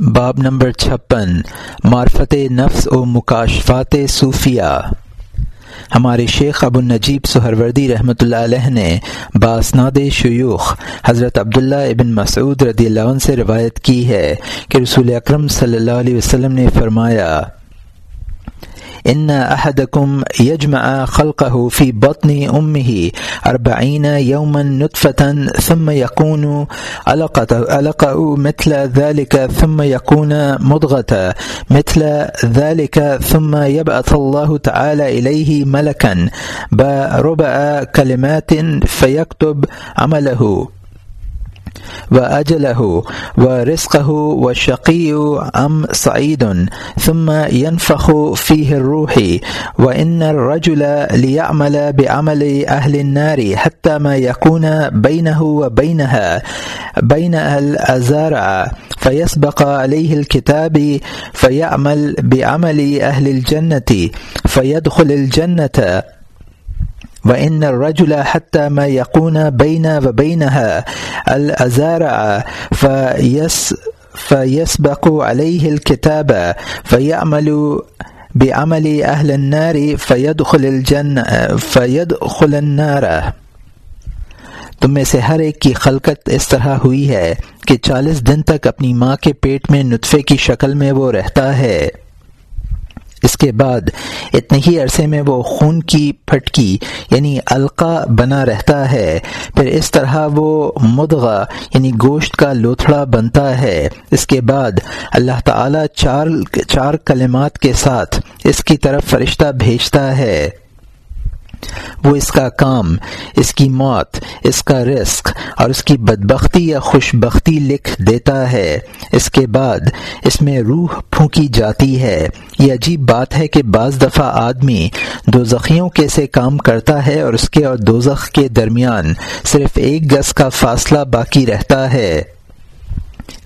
باب نمبر چھپن، معرفت نفس و مکاشفات صوفیہ۔ ہمارے شیخ ابو النجیب سہروردی رحمۃ اللہ علیہ نے باسناد شیوخ حضرت عبداللہ ابن مسعود رضی اللہ عنہ سے روایت کی ہے کہ رسول اکرم صلی اللہ علیہ وسلم نے فرمایا ان احدكم يجمع خلقه في بطن امه اربعين يوما نطفه ثم يكون علقه مثل ذلك ثم يكون مضغه مثل ذلك ثم يبعث الله تعالى اليه ملكا بربع كلمات فيكتب عمله. و اجلہ و رزق و شقی ام سعید ثم ينفخ فيه الروح، وإن الرجل ليعمل بعمل أهل النار حتى ما يكون بينه وبينها، بين الأزارع، فيسبق عليه الكتاب، فيعمل بعمل أهل الجنة، فيدخل الجنة وإن الرجل حتى ما يكون بين وبينها الأزارع فيس، فيسبق عليه الكتاب فيعمل بعمل أهل النار فيدخل الجنة فيدخل النار تم میں سے ہر ایک کی خلقت اس طرح ہوئی ہے کہ چالیس دن تک اپنی ماں کے پیٹ میں نطفے کی شکل میں وہ رہتا ہے۔ اس کے بعد اتنے ہی عرصے میں وہ خون کی پھٹکی یعنی القا بنا رہتا ہے۔ پھر اس طرح وہ مدغا یعنی گوشت کا لوتھڑا بنتا ہے۔ اس کے بعد اللہ تعالی چار چار کلمات کے ساتھ اس کی طرف فرشتہ بھیجتا ہے۔ وہ اس کا کام، اس کی موت، اس کا رزق اور اس کی بدبختی یا خوش بختی لکھ دیتا ہے۔ اس کے بعد اس میں روح پھونکی جاتی ہے۔ یہ عجیب بات ہے کہ بعض دفعہ آدمی دو زخیوں کے سے کام کرتا ہے اور اس کے اور دو کے درمیان صرف ایک گز کا فاصلہ باقی رہتا ہے۔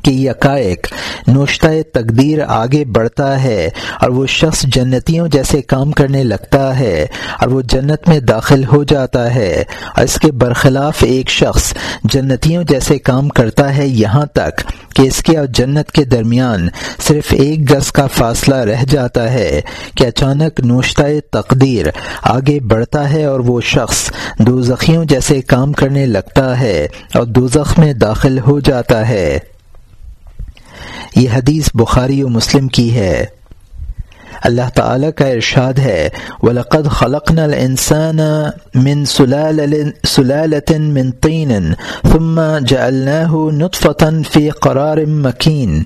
کہ یکائک نوشتہ تقدیر آگے بڑھتا ہے اور وہ شخص جنتیوں جیسے کام کرنے لگتا ہے اور وہ جنت میں داخل ہو جاتا ہے اور اس کے برخلاف ایک شخص جنتیوں جیسے کام کرتا ہے یہاں تک کہ اس کے اور جنت کے درمیان صرف ایک گز کا فاصلہ رہ جاتا ہے کہ اچانک نوشتہ تقدیر آگے بڑھتا ہے اور وہ شخص دو زخیوں جیسے کام کرنے لگتا ہے اور دو میں داخل ہو جاتا ہے۔ یہ حدیث بخاری و مسلم کی ہے۔ اللہ تعالی کا ارشاد ہے، ولقد خلقنا الانسان من سلالة من طين ثم جعلناه نطفة في قرار مكين۔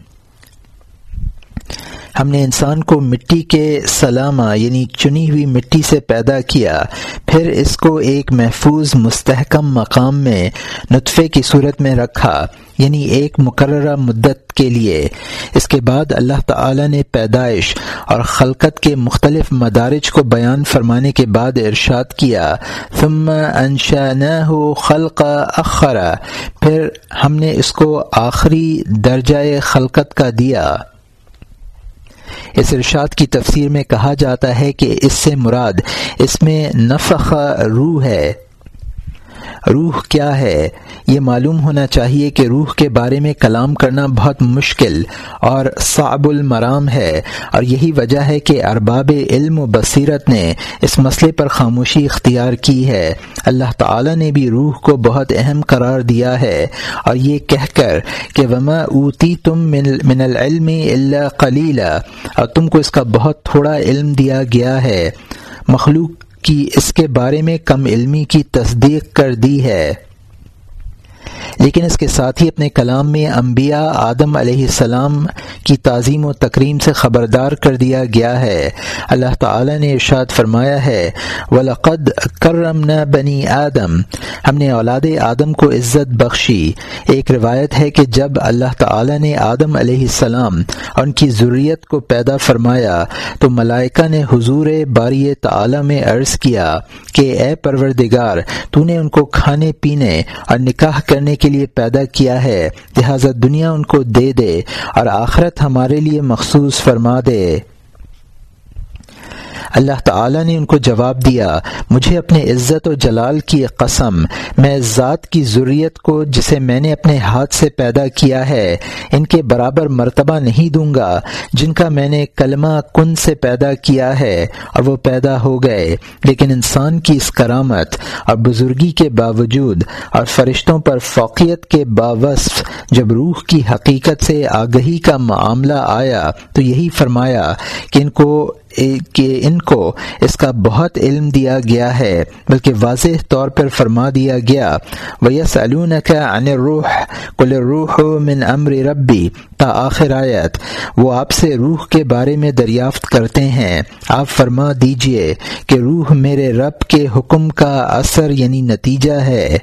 ہم نے انسان کو مٹی کے سلامہ یعنی چنی ہوئی مٹی سے پیدا کیا، پھر اس کو ایک محفوظ مستحکم مقام میں نطفے کی صورت میں رکھا یعنی ایک مقررہ مدت کے لیے۔ اس کے بعد اللہ تعالی نے پیدائش اور خلقت کے مختلف مدارج کو بیان فرمانے کے بعد ارشاد کیا۔ ثم انشانہ خلق اخرا پھر ہم نے اس کو آخری درجۂ خلقت کا دیا۔ اس ارشاد کی تفسیر میں کہا جاتا ہے کہ اس سے مراد اس میں نفخ روح ہے۔ روح کیا ہے؟ یہ معلوم ہونا چاہیے کہ روح کے بارے میں کلام کرنا بہت مشکل اور صعب المرام ہے اور یہی وجہ ہے کہ ارباب علم و بصیرت نے اس مسئلے پر خاموشی اختیار کی ہے۔ اللہ تعالی نے بھی روح کو بہت اہم قرار دیا ہے اور یہ کہہ کر کہ وما اوتی تم من العلم اللہ کلیلہ اور تم کو اس کا بہت تھوڑا علم دیا گیا ہے۔ مخلوق کی اس کے بارے میں کم علمی کی تصدیق کر دی ہے۔ لیکن اس کے ساتھ ہی اپنے کلام میں انبیاء آدم علیہ السلام کی تعظیم و تکریم سے خبردار کر دیا گیا ہے۔ اللہ تعالی نے ارشاد فرمایا ہے، ولقد کرم نہ بنی آدم۔ ہم نے اولاد آدم کو عزت بخشی۔ ایک روایت ہے کہ جب اللہ تعالی نے آدم علیہ السلام اور ان کی ضروریت کو پیدا فرمایا، تو ملائکہ نے حضور باری تعالی میں عرض کیا کہ، اے پروردگار، تو نے ان کو کھانے پینے اور نکاح کرنے کے لیے پیدا کیا ہے، لہذا دنیا ان کو دے دے اور آخرت ہمارے لیے مخصوص فرما دے۔ اللہ تعالی نے ان کو جواب دیا، مجھے اپنے عزت و جلال کی قسم، میں ذات کی ضروریت کو جسے میں نے اپنے ہاتھ سے پیدا کیا ہے، ان کے برابر مرتبہ نہیں دوں گا، جن کا میں نے کلمہ کن سے پیدا کیا ہے، اور وہ پیدا ہو گئے۔ لیکن انسان کی اس کرامت اور بزرگی کے باوجود اور فرشتوں پر فوقیت کے باوصف جب روح کی حقیقت سے آگہی کا معاملہ آیا، تو یہی فرمایا کہ ان کو کہ ان کو اس کا بہت علم دیا گیا ہے، بلکہ واضح طور پر فرما دیا گیا۔ ویس کا ان روح کل روح من امر ربی تا آخر آیت۔ وہ آپ سے روح کے بارے میں دریافت کرتے ہیں۔ آپ فرما دیجیے کہ روح میرے رب کے حکم کا اثر یعنی نتیجہ ہے۔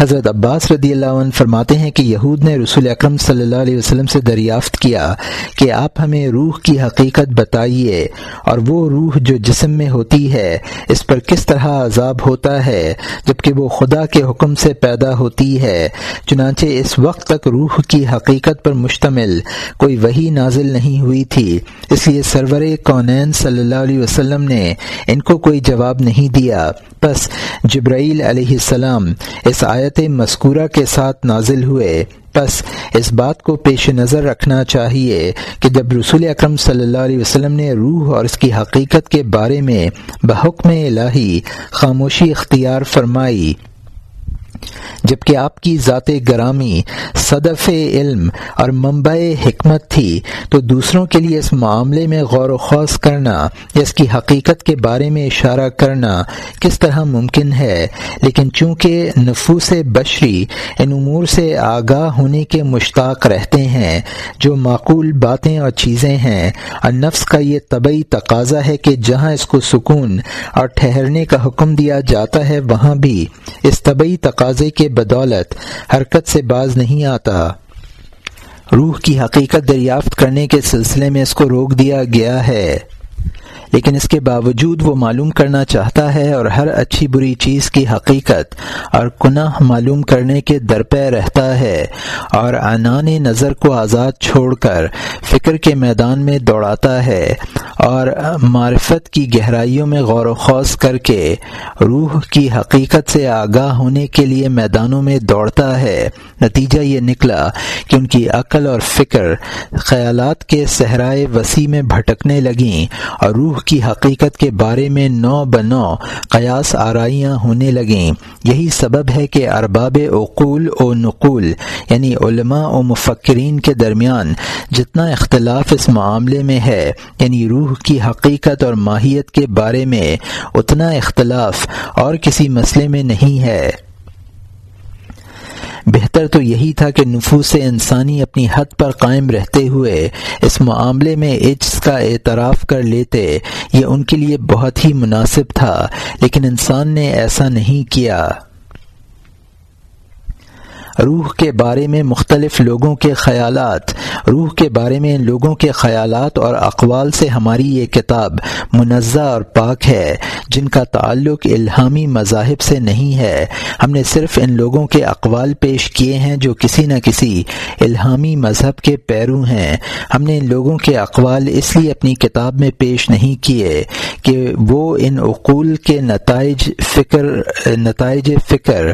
حضرت عباس رضی اللہ عنہ فرماتے ہیں کہ یہود نے رسول اکرم صلی اللہ علیہ وسلم سے دریافت کیا کہ آپ ہمیں روح کی حقیقت بتائیے اور وہ روح جو جسم میں ہوتی ہے، اس پر کس طرح عذاب ہوتا ہے، جبکہ وہ خدا کے حکم سے پیدا ہوتی ہے۔ چنانچہ اس وقت تک روح کی حقیقت پر مشتمل کوئی وہی نازل نہیں ہوئی تھی۔ اس لیے سرور کونین صلی اللہ علیہ وسلم نے ان کو کوئی جواب نہیں دیا۔ بس جبرائیل علیہ السلام اس آیت مذکورہ کے ساتھ نازل ہوئے۔ بس اس بات کو پیش نظر رکھنا چاہیے کہ جب رسول اکرم صلی اللہ علیہ وسلم نے روح اور اس کی حقیقت کے بارے میں بحکم الہی خاموشی اختیار فرمائی جبکہ آپ کی ذات گرامی، صدف علم اور منبع حکمت تھی، تو دوسروں کے لیے اس معاملے میں غور و خوص کرنا یا اس کی حقیقت کے بارے میں اشارہ کرنا کس طرح ممکن ہے، لیکن چونکہ نفوس بشری ان امور سے آگاہ ہونے کے مشتاق رہتے ہیں، جو معقول باتیں اور چیزیں ہیں، اور نفس کا یہ طبی تقاضا ہے کہ جہاں اس کو سکون اور ٹھہرنے کا حکم دیا جاتا ہے، وہاں بھی اس طبی تقاضے کے بدولت حرکت سے باز نہیں آتا۔ روح کی حقیقت دریافت کرنے کے سلسلے میں اس کو روک دیا گیا ہے۔ لیکن اس کے باوجود وہ معلوم کرنا چاہتا ہے اور ہر اچھی بری چیز کی حقیقت اور گناہ معلوم کرنے کے درپے رہتا ہے اور عنان نظر کو آزاد چھوڑ کر فکر کے میدان میں دوڑاتا ہے اور معرفت کی گہرائیوں میں غور و خوص کر کے روح کی حقیقت سے آگاہ ہونے کے لیے میدانوں میں دوڑتا ہے۔ نتیجہ یہ نکلا کہ ان کی عقل اور فکر خیالات کے صحرائے وسیع میں بھٹکنے لگیں اور روح کی حقیقت کے بارے میں نو بنو قیاس آرائیاں ہونے لگیں۔ یہی سبب ہے کہ ارباب اقول و نقول یعنی علماء و مفکرین کے درمیان جتنا اختلاف اس معاملے میں ہے یعنی روح کی حقیقت اور ماہیت کے بارے میں، اتنا اختلاف اور کسی مسئلے میں نہیں ہے۔ بہتر تو یہی تھا کہ نفوس انسانی اپنی حد پر قائم رہتے ہوئے اس معاملے میں عجز کا اعتراف کر لیتے، یہ ان کے لیے بہت ہی مناسب تھا، لیکن انسان نے ایسا نہیں کیا۔ روح کے بارے میں مختلف لوگوں کے خیالات، روح کے بارے میں ان لوگوں کے خیالات اور اقوال سے ہماری یہ کتاب منزہ اور پاک ہے، جن کا تعلق الہامی مذاہب سے نہیں ہے۔ ہم نے صرف ان لوگوں کے اقوال پیش کیے ہیں جو کسی نہ کسی الہامی مذہب کے پیرو ہیں۔ ہم نے ان لوگوں کے اقوال اس لیے اپنی کتاب میں پیش نہیں کیے کہ وہ ان اقول کے نتائج فکر نتائج فکر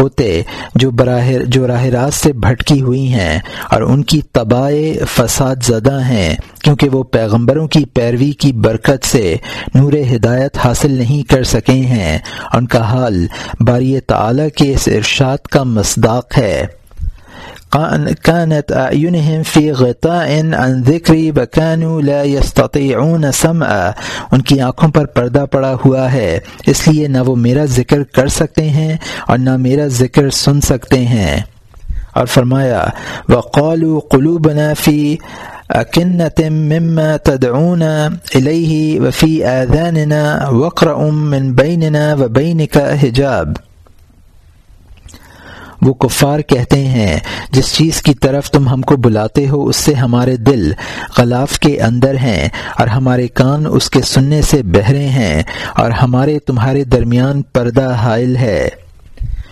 ہوتے جو براہ جو راہ راست سے بھٹکی ہوئی ہیں اور ان کی تباہ فساد زدہ ہیں، کیونکہ وہ پیغمبروں کی پیروی کی برکت سے نور ہدایت حاصل نہیں کر سکے ہیں۔ ان کا حال باری تعالی کے اس ارشاد کا مصداق ہے۔ كانت أعينهم في غطاء عن ذكري وكانوا لا يستطيعون سمعا۔ ان کی آنکھوں پر پردہ پڑا ہوا ہے۔ اس لیے نہ وہ میرا ذکر کر سکتے ہیں اور نہ میرا ذکر سن سکتے ہیں۔ اور فرمایا، وقالوا قلوبنا في أكنة مما تدعونا إليه وفي آذاننا وقرأ من بيننا وبينك حجاب۔ وہ کفار کہتے ہیں، جس چیز کی طرف تم ہم کو بلاتے ہو، اس سے ہمارے دل غلاف کے اندر ہیں اور ہمارے کان اس کے سننے سے بہرے ہیں اور ہمارے تمہارے درمیان پردہ حائل ہے۔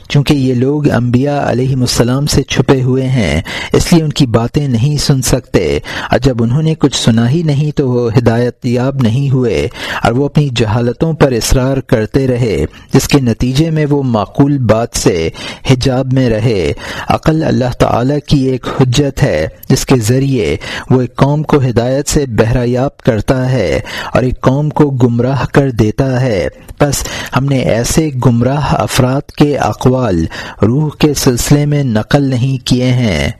چونکہ یہ لوگ انبیاء علیہ السلام سے چھپے ہوئے ہیں، اس لیے ان کی باتیں نہیں سن سکتے۔ اور جب انہوں نے کچھ سنا ہی نہیں تو وہ ہدایت یاب نہیں ہوئے، اور وہ اپنی جہالتوں پر اصرار کرتے رہے، جس کے نتیجے میں وہ معقول بات سے حجاب میں رہے۔ عقل اللہ تعالی کی ایک حجت ہے، جس کے ذریعے وہ ایک قوم کو ہدایت سے بہرایاب کرتا ہے، اور ایک قوم کو گمراہ کر دیتا ہے۔ بس ہم نے ایسے گمراہ افراد کے اقوال روح کے سلسلے میں نقل نہیں کیے ہیں۔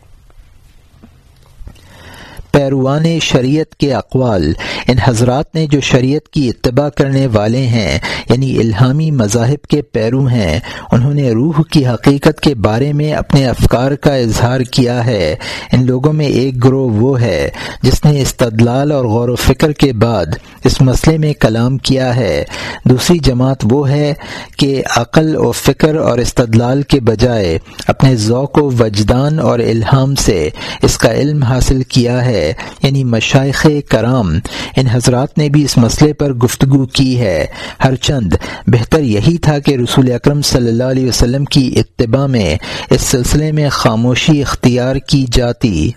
پیروان شریعت کے اقوال، ان حضرات نے جو شریعت کی اتباع کرنے والے ہیں یعنی الہامی مذاہب کے پیرو ہیں، انہوں نے روح کی حقیقت کے بارے میں اپنے افکار کا اظہار کیا ہے۔ ان لوگوں میں ایک گروہ وہ ہے جس نے استدلال اور غور و فکر کے بعد اس مسئلے میں کلام کیا ہے۔ دوسری جماعت وہ ہے کہ عقل و فکر اور استدلال کے بجائے اپنے ذوق و وجدان اور الہام سے اس کا علم حاصل کیا ہے۔ یعنی مشائق کرام، ان حضرات نے بھی اس مسئلے پر گفتگو کی ہے۔ ہر چند، بہتر یہی تھا کہ رسول اکرم صلی اللہ علیہ وسلم کی اتباع میں اس سلسلے میں خاموشی اختیار کی جاتی۔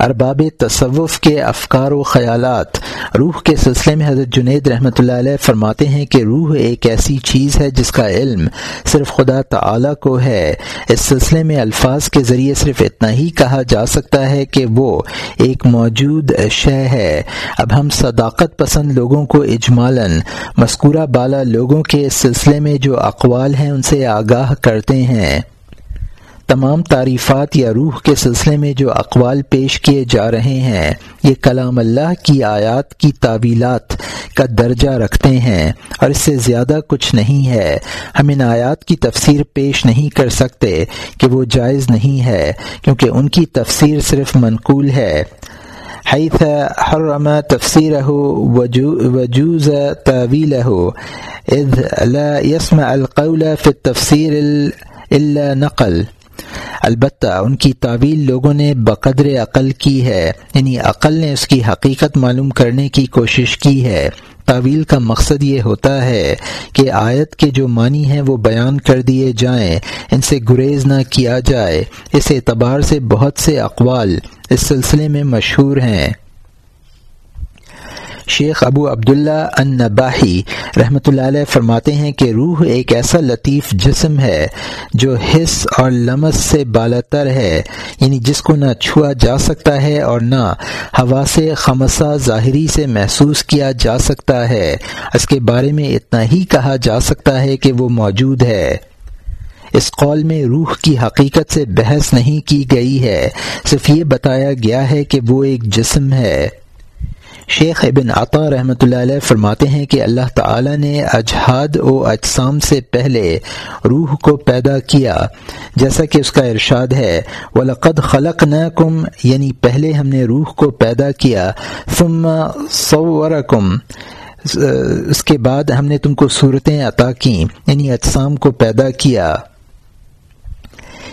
ارباب تصوف کے افکار و خیالات۔ روح کے سلسلے میں حضرت جنید رحمۃ اللہ علیہ فرماتے ہیں کہ روح ایک ایسی چیز ہے جس کا علم صرف خدا تعالی کو ہے۔ اس سلسلے میں الفاظ کے ذریعے صرف اتنا ہی کہا جا سکتا ہے کہ وہ ایک موجود شے ہے۔ اب ہم صداقت پسند لوگوں کو اجمالاً مذکورہ بالا لوگوں کے اس سلسلے میں جو اقوال ہیں ان سے آگاہ کرتے ہیں۔ تمام تعریفات یا روح کے سلسلے میں جو اقوال پیش کیے جا رہے ہیں، یہ کلام اللہ کی آیات کی تعویلات کا درجہ رکھتے ہیں اور اس سے زیادہ کچھ نہیں ہے۔ ہم ان آیات کی تفسیر پیش نہیں کر سکتے کہ وہ جائز نہیں ہے، کیونکہ ان کی تفسیر صرف منقول ہے۔ حیث حرم تفسیرہ وجوز تعویلہ اذ لا يسمع القول في التفسیر الا نقل۔ البتہ ان کی تعویل لوگوں نے بقدر عقل کی ہے یعنی عقل نے اس کی حقیقت معلوم کرنے کی کوشش کی ہے۔ تعویل کا مقصد یہ ہوتا ہے کہ آیت کے جو معنی ہیں وہ بیان کر دیے جائیں، ان سے گریز نہ کیا جائے۔ اس اعتبار سے بہت سے اقوال اس سلسلے میں مشہور ہیں۔ شیخ ابو عبداللہ النباہی رحمۃ اللہ علیہ فرماتے ہیں کہ روح ایک ایسا لطیف جسم ہے جو حص اور لمس سے بالاتر ہے یعنی جس کو نہ چھوا جا سکتا ہے اور نہ ہوا سے خمسہ ظاہری سے محسوس کیا جا سکتا ہے۔ اس کے بارے میں اتنا ہی کہا جا سکتا ہے کہ وہ موجود ہے۔ اس قول میں روح کی حقیقت سے بحث نہیں کی گئی ہے، صرف یہ بتایا گیا ہے کہ وہ ایک جسم ہے۔ شیخ ابن عطا رحمۃ اللہ علیہ فرماتے ہیں کہ اللہ تعالی نے اجہاد و اجسام سے پہلے روح کو پیدا کیا، جیسا کہ اس کا ارشاد ہے، وَلَقَدْ خَلَقْنَاكُمْ یعنی پہلے ہم نے روح کو پیدا کیا، ثم صورکم اس کے بعد ہم نے تم کو صورتیں عطا کیں یعنی اجسام کو پیدا کیا۔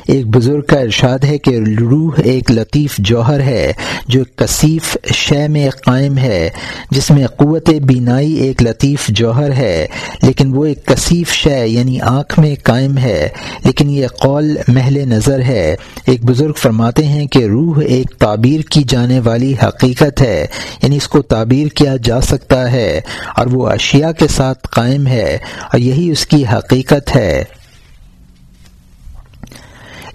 ایک بزرگ کا ارشاد ہے کہ روح ایک لطیف جوہر ہے، جو کثیف شے میں قائم ہے، جس میں قوت بینائی ایک لطیف جوہر ہے، لیکن وہ ایک کثیف شے یعنی آنکھ میں قائم ہے، لیکن یہ قول محل نظر ہے۔ ایک بزرگ فرماتے ہیں کہ روح ایک تعبیر کی جانے والی حقیقت ہے یعنی اس کو تعبیر کیا جا سکتا ہے، اور وہ اشیاء کے ساتھ قائم ہے، اور یہی اس کی حقیقت ہے۔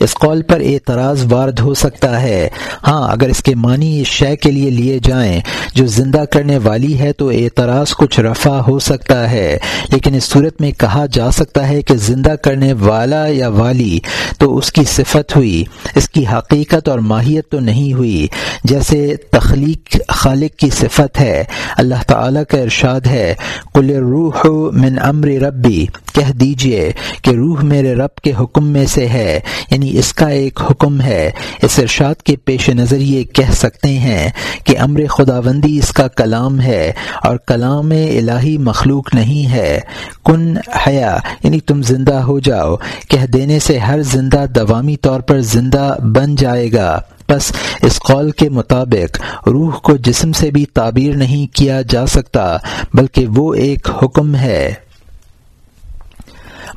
اس قول پر اعتراض وارد ہو سکتا ہے۔ ہاں اگر اس کے معنی اس شے کے لیے لیے جائیں، جو زندہ کرنے والی ہے تو اعتراض کچھ رفع ہو سکتا ہے۔ لیکن اس صورت میں کہا جا سکتا ہے کہ زندہ کرنے والا یا والی تو اس کی صفت ہوئی، اس کی حقیقت اور ماہیت تو نہیں ہوئی۔ جیسے تخلیق خالق کی صفت ہے، اللہ تعالی کا ارشاد ہے کل روح من امر ربی، کہہ دیجیے کہ روح میرے رب کے حکم میں سے ہے یعنی اس کا ایک حکم ہے۔ اس ارشاد کے پیش نظر یہ کہہ سکتے ہیں کہ امر خداوندی اس کا کلام ہے اور کلام الہی مخلوق نہیں ہے۔ کن حیا یعنی تم زندہ ہو جاؤ۔ کہہ دینے سے ہر زندہ دوامی طور پر زندہ بن جائے گا۔ بس اس قول کے مطابق روح کو جسم سے بھی تعبیر نہیں کیا جا سکتا، بلکہ وہ ایک حکم ہے۔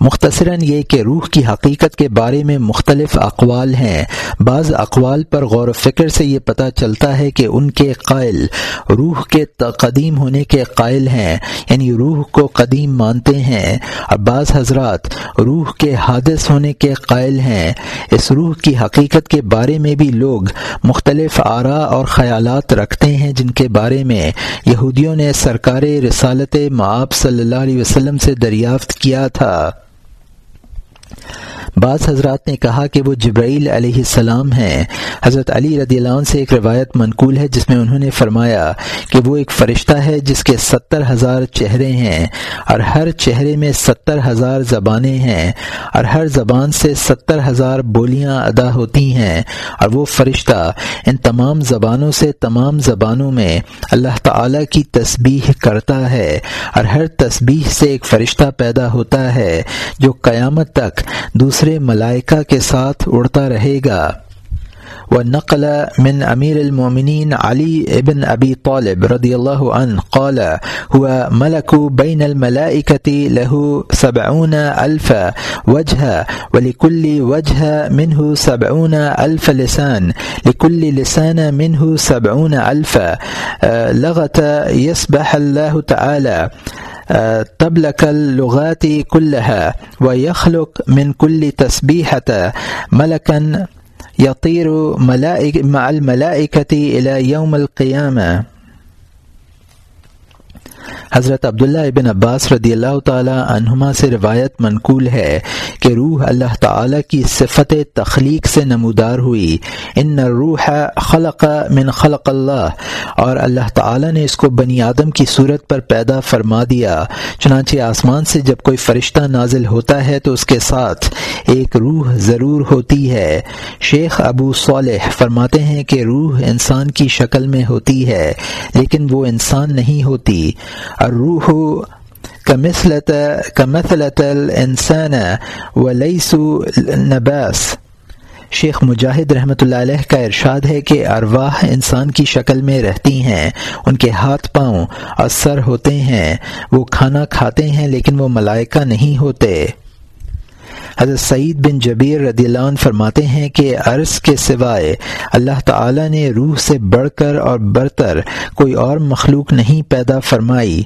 مختصراً یہ کہ روح کی حقیقت کے بارے میں مختلف اقوال ہیں۔ بعض اقوال پر غور و فکر سے یہ پتہ چلتا ہے کہ ان کے قائل روح کے قدیم ہونے کے قائل ہیں یعنی روح کو قدیم مانتے ہیں۔ اور بعض حضرات روح کے حادث ہونے کے قائل ہیں۔ اس روح کی حقیقت کے بارے میں بھی لوگ مختلف آرا اور خیالات رکھتے ہیں جن کے بارے میں یہودیوں نے سرکار رسالت معاب صلی اللہ علیہ وسلم سے دریافت کیا تھا۔ بعض حضرات نے کہا کہ وہ جبرائیل علیہ السلام ہیں۔ حضرت علی رضی اللہ عنہ سے ایک روایت منقول ہے جس میں انہوں نے فرمایا کہ وہ ایک فرشتہ ہے جس کے ستر ہزار چہرے ہیں اور ہر چہرے میں ستر ہزار زبانیں ہیں اور ہر زبان سے ستر ہزار بولیاں ادا ہوتی ہیں۔ اور وہ فرشتہ ان تمام زبانوں سے تمام زبانوں میں اللہ تعالی کی تسبیح کرتا ہے اور ہر تسبیح سے ایک فرشتہ پیدا ہوتا ہے جو قیامت تک دوسرے دوسرے ملائکہ کے ساتھ اڑتا رہے گا۔ ونقل من أمير المؤمنين علي بن أبي طالب رضي الله عنه قال، هو ملك بين الملائكة له سبعون ألف وجه، ولكل وجه منه سبعون ألف لسان، لكل لسان منه سبعون ألف لغة يسبح الله تعالى تبلك اللغات كلها ويخلق من كل تسبيحة ملكا يطير ملائك مع الملائكة إلى يوم القيامة حضرت عبداللہ ابن عباس رضی اللہ تعالی عنہما سے روایت منقول ہے کہ روح اللہ تعالی کی صفت تخلیق سے نمودار ہوئی۔ ان روح خلق من خلق اللہ۔ اور اللہ تعالی نے اس کو بنی آدم کی صورت پر پیدا فرما دیا۔ چنانچہ آسمان سے جب کوئی فرشتہ نازل ہوتا ہے تو اس کے ساتھ ایک روح ضرور ہوتی ہے۔ شیخ ابو صالح فرماتے ہیں کہ روح انسان کی شکل میں ہوتی ہے، لیکن وہ انسان نہیں ہوتی۔ الروح كمثلة الإنسان وليس نباس. شیخ مجاہد رحمۃ اللہ علیہ کا ارشاد ہے کہ ارواح انسان کی شکل میں رہتی ہیں، ان کے ہاتھ پاؤں اور سر ہوتے ہیں، وہ کھانا کھاتے ہیں لیکن وہ ملائکہ نہیں ہوتے۔ حضرت سعید بن جبیر رضی اللہ عنہ فرماتے ہیں کہ عرض کے سوائے اللہ تعالی نے روح سے بڑھ کر اور برتر کوئی اور مخلوق نہیں پیدا فرمائی۔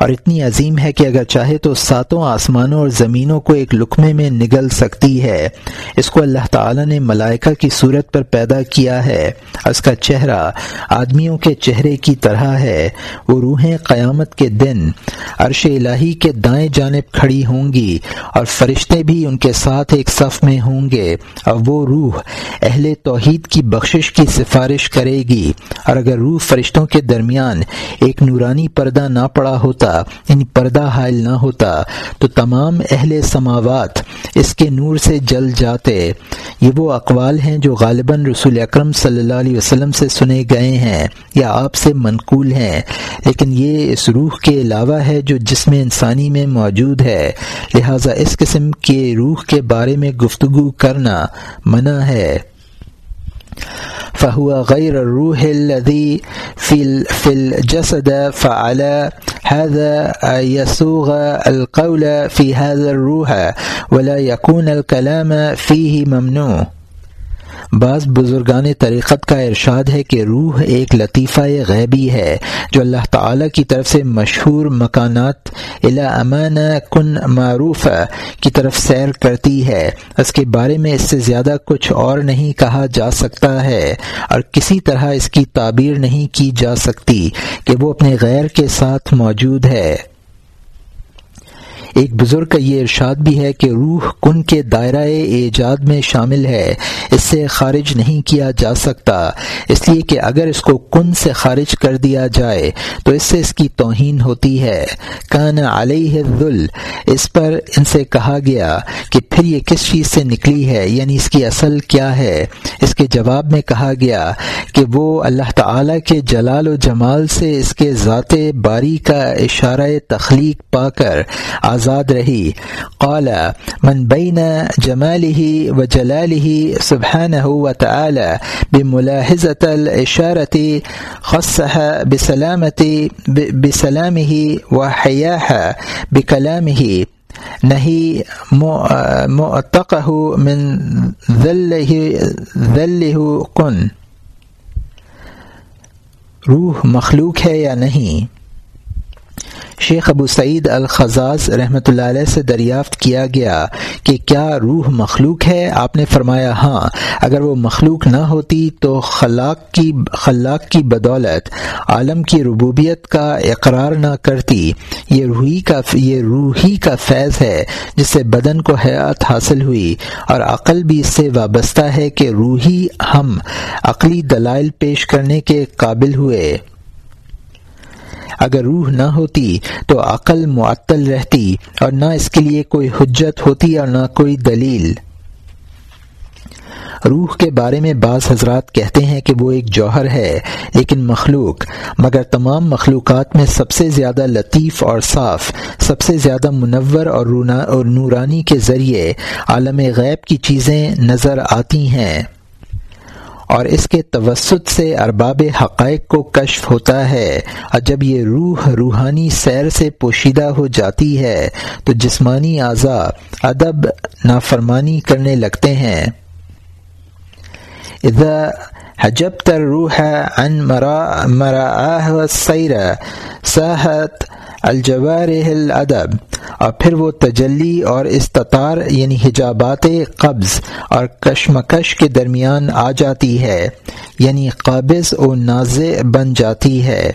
اور اتنی عظیم ہے کہ اگر چاہے تو ساتوں آسمانوں اور زمینوں کو ایک لکمے میں نگل سکتی ہے۔ اس کو اللہ تعالی نے ملائکہ کی صورت پر پیدا کیا ہے۔ اس کا چہرہ آدمیوں کے چہرے کی طرح ہے۔ وہ روحیں قیامت کے دن عرش الہی کے دائیں جانب کھڑی ہوں گی اور فرشتے بھی ان کے ساتھ ایک صف میں ہوں گے۔ اور وہ روح اہل توحید کی بخشش کی سفارش کرے گی۔ اور اگر روح فرشتوں کے درمیان ایک نورانی پردہ نہ پڑا ہوتا یعنی پردہ حائل نہ ہوتا، تو تمام اہل سماوات اس کے نور سے جل جاتے۔ یہ وہ اقوال ہیں جو غالباً رسول اکرم صلی اللہ علیہ وسلم سے سنے گئے ہیں یا آپ سے منقول ہیں۔ لیکن یہ اس روح کے علاوہ ہے جو جسم انسانی میں موجود ہے۔ لہٰذا اس قسم کے روح کے بارے میں گفتگو کرنا منع ہے۔ فهو غير الروح الذي في في الجسد فعلى هذا يسوغ القول في هذا الروح ولا يكون الكلام فيه ممنوع. بعض بزرگان طریقت کا ارشاد ہے کہ روح ایک لطیفہ غیبی ہے، جو اللہ تعالی کی طرف سے مشہور مکانات الا امان کن معروف کی طرف سیر کرتی ہے۔ اس کے بارے میں اس سے زیادہ کچھ اور نہیں کہا جا سکتا ہے، اور کسی طرح اس کی تعبیر نہیں کی جا سکتی کہ وہ اپنے غیر کے ساتھ موجود ہے۔ ایک بزرگ کا یہ ارشاد بھی ہے کہ روح کن کے دائرہ ایجاد میں شامل ہے، اس سے خارج نہیں کیا جا سکتا۔ اس لیے کہ اگر اس کو کن سے خارج کر دیا جائے، تو اس سے اس کی توہین ہوتی ہے۔ کان علیہ ذل اس پر ان سے کہا گیا کہ پھر یہ کس چیز سے نکلی ہے؟ یعنی اس کی اصل کیا ہے؟ اس کے جواب میں کہا گیا کہ وہ اللہ تعالی کے جلال و جمال سے اس کے ذات باری کا اشارہ تخلیق پا کر آزاد رہی۔ قال، من بین جماله و جلاله سبحانه و تعالی بملاحظة الاشارة خصها بسلامة بسلامه وحياها بكلامه نہیں معتقہ من ذلہ کن روح مخلوق ہے یا نہیں؟ شیخ ابو سعید الخزاز رحمۃ اللہ علیہ سے دریافت کیا گیا کہ کیا روح مخلوق ہے؟ آپ نے فرمایا ہاں اگر وہ مخلوق نہ ہوتی تو خلاق کی خلاق کی بدولت، عالم کی ربوبیت کا اقرار نہ کرتی۔ یہ روحی کا، یہ روحی کا فیض ہے، جس سے بدن کو حیات حاصل ہوئی۔ اور عقل بھی اس سے وابستہ ہے کہ روحی ہم عقلی دلائل پیش کرنے کے قابل ہوئے۔ اگر روح نہ ہوتی تو عقل معطل رہتی اور نہ اس کے لیے کوئی حجت ہوتی اور نہ کوئی دلیل۔ روح کے بارے میں بعض حضرات کہتے ہیں کہ وہ ایک جوہر ہے، لیکن مخلوق، مگر تمام مخلوقات میں سب سے زیادہ لطیف اور صاف، سب سے زیادہ منور اور نورانی کے ذریعے عالم غیب کی چیزیں نظر آتی ہیں۔ اور اس کے توسط سے ارباب حقائق کو کشف ہوتا ہے۔ اور جب یہ روح روحانی سیر سے پوشیدہ ہو جاتی ہے، تو جسمانی اعضاء ادب نافرمانی کرنے لگتے ہیں۔ اذا حجبت الروح عن مرا سیر ساحت الجوارح الادب۔ اور پھر وہ تجلی اور استطار یعنی حجابات قبض اور کشمکش کے درمیان آ جاتی ہے۔ یعنی قابض و نازع بن جاتی ہے۔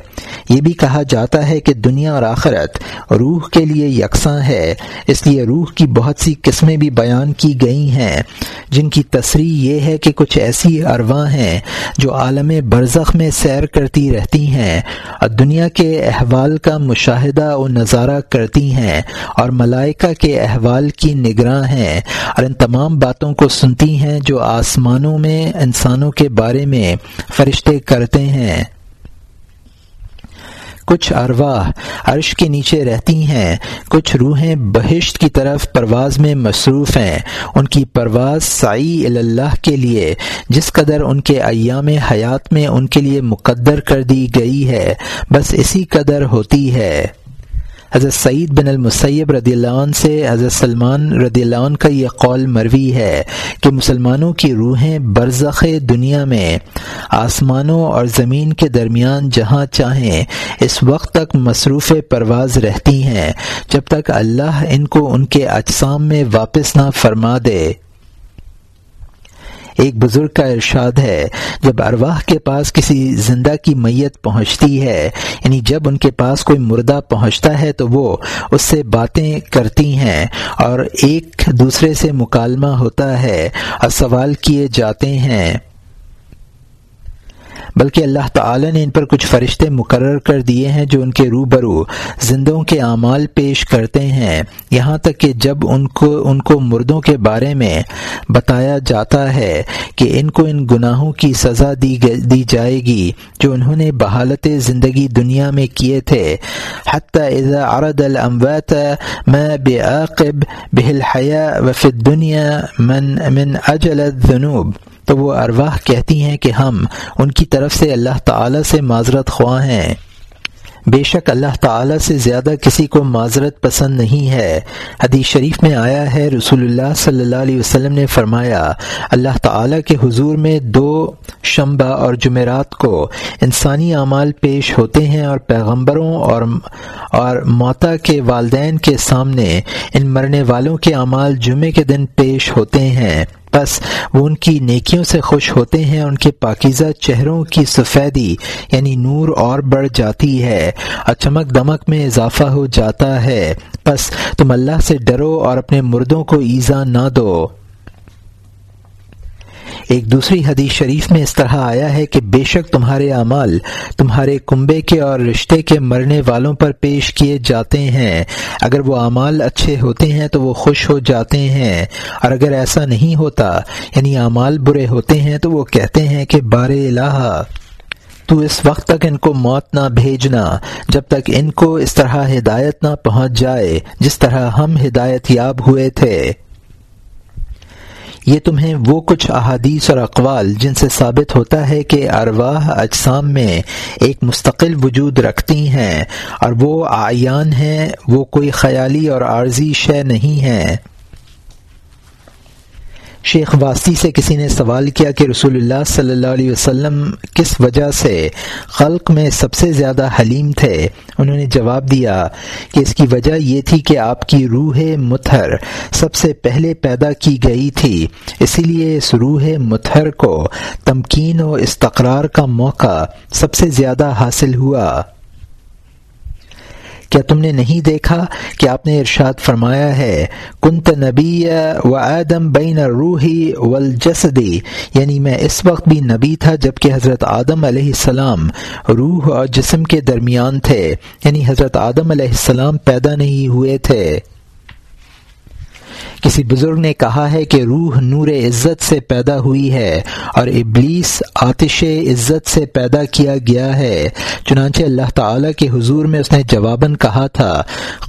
یہ بھی کہا جاتا ہے کہ دنیا اور آخرت روح کے لیے یکساں ہے۔ اس لیے روح کی بہت سی قسمیں بھی بیان کی گئی ہیں۔ جن کی تصریح یہ ہے کہ کچھ ایسی ارواں ہیں جو عالم برزخ میں سیر کرتی رہتی ہیں اور دنیا کے احوال کا مشاہدہ و نظارہ کرتی ہیں اور ملائکہ کے احوال کی نگراں ہیں اور ان تمام باتوں کو سنتی ہیں جو آسمانوں میں انسانوں کے بارے میں فرشتے کرتے ہیں۔ کچھ ارواح عرش کے نیچے رہتی ہیں، کچھ روحیں بہشت کی طرف پرواز میں مصروف ہیں۔ ان کی پرواز سائی اللہ کے لیے، جس قدر ان کے ایام حیات میں ان کے لیے مقدر کر دی گئی ہے، بس اسی قدر ہوتی ہے۔ حضرت سعید بن المسیب رضی اللہ عنہ سے حضرت سلمان رضی اللہ عنہ کا یہ قول مروی ہے کہ مسلمانوں کی روحیں برزخ دنیا میں آسمانوں اور زمین کے درمیان جہاں چاہیں اس وقت تک مصروف پرواز رہتی ہیں جب تک اللہ ان کو ان کے اجسام میں واپس نہ فرما دے۔ ایک بزرگ کا ارشاد ہے، جب ارواح کے پاس کسی زندہ کی میت پہنچتی ہے یعنی جب ان کے پاس کوئی مردہ پہنچتا ہے تو وہ اس سے باتیں کرتی ہیں اور ایک دوسرے سے مکالمہ ہوتا ہے اور سوال کیے جاتے ہیں۔ بلکہ اللہ تعالی نے ان پر کچھ فرشتے مقرر کر دیے ہیں جو ان کے روبرو زندوں کے اعمال پیش کرتے ہیں۔ یہاں تک کہ جب ان کو ان کو مردوں کے بارے میں بتایا جاتا ہے کہ ان کو ان گناہوں کی سزا دی دی جائے گی جو انہوں نے بحالت زندگی دنیا میں کیے تھے۔ حتی اذا عرض الاموات ما بعاقب به الحیاء وفی الدنیا من من اجل الذنوب۔ تو وہ ارواح کہتی ہیں کہ ہم ان کی طرف سے اللہ تعالی سے معذرت خواہ ہیں۔ بے شک اللہ تعالی سے زیادہ کسی کو معذرت پسند نہیں ہے۔ حدیث شریف میں آیا ہے، رسول اللہ صلی اللہ علیہ وسلم نے فرمایا، اللہ تعالی کے حضور میں دو شمبہ اور جمعرات کو انسانی اعمال پیش ہوتے ہیں اور پیغمبروں اور اور موتا کے والدین کے سامنے ان مرنے والوں کے اعمال جمعے کے دن پیش ہوتے ہیں۔ بس وہ ان کی نیکیوں سے خوش ہوتے ہیں، ان کے پاکیزہ چہروں کی سفیدی یعنی نور اور بڑھ جاتی ہے۔ اور چمک دمک میں اضافہ ہو جاتا ہے۔ بس تم اللہ سے ڈرو اور اپنے مردوں کو ایزا نہ دو۔ ایک دوسری حدیث شریف میں اس طرح آیا ہے کہ بے شک تمہارے اعمال تمہارے کنبے کے اور رشتے کے مرنے والوں پر پیش کیے جاتے ہیں۔ اگر وہ اعمال اچھے ہوتے ہیں تو وہ خوش ہو جاتے ہیں۔ اور اگر ایسا نہیں ہوتا یعنی اعمال برے ہوتے ہیں، تو وہ کہتے ہیں کہ بار الہ، تو اس وقت تک ان کو موت نہ بھیجنا، جب تک ان کو اس طرح ہدایت نہ پہنچ جائے، جس طرح ہم ہدایت یاب ہوئے تھے۔ یہ تمہیں وہ کچھ احادیث اور اقوال جن سے ثابت ہوتا ہے کہ ارواح اجسام میں ایک مستقل وجود رکھتی ہیں اور وہ آیان ہیں، وہ کوئی خیالی اور عارضی شے نہیں ہیں۔ شیخ واسطی سے کسی نے سوال کیا کہ رسول اللہ صلی اللہ علیہ وسلم کس وجہ سے خلق میں سب سے زیادہ حلیم تھے؟ انہوں نے جواب دیا کہ اس کی وجہ یہ تھی کہ آپ کی روح متھر سب سے پہلے پیدا کی گئی تھی، اسی لیے اس روح متھر کو تمکین و استقرار کا موقع سب سے زیادہ حاصل ہوا۔ کیا تم نے نہیں دیکھا کہ آپ نے ارشاد فرمایا ہے، کنت نبی و آدم بین روحی والجسدی یعنی میں اس وقت بھی نبی تھا جبکہ حضرت آدم علیہ السلام روح اور جسم کے درمیان تھے یعنی حضرت آدم علیہ السلام پیدا نہیں ہوئے تھے۔ کسی بزرگ نے کہا ہے کہ روح نور عزت سے پیدا ہوئی ہے اور ابلیس آتش عزت سے پیدا کیا گیا ہے۔ چنانچہ اللہ تعالی کے حضور میں اس نے جواباً کہا تھا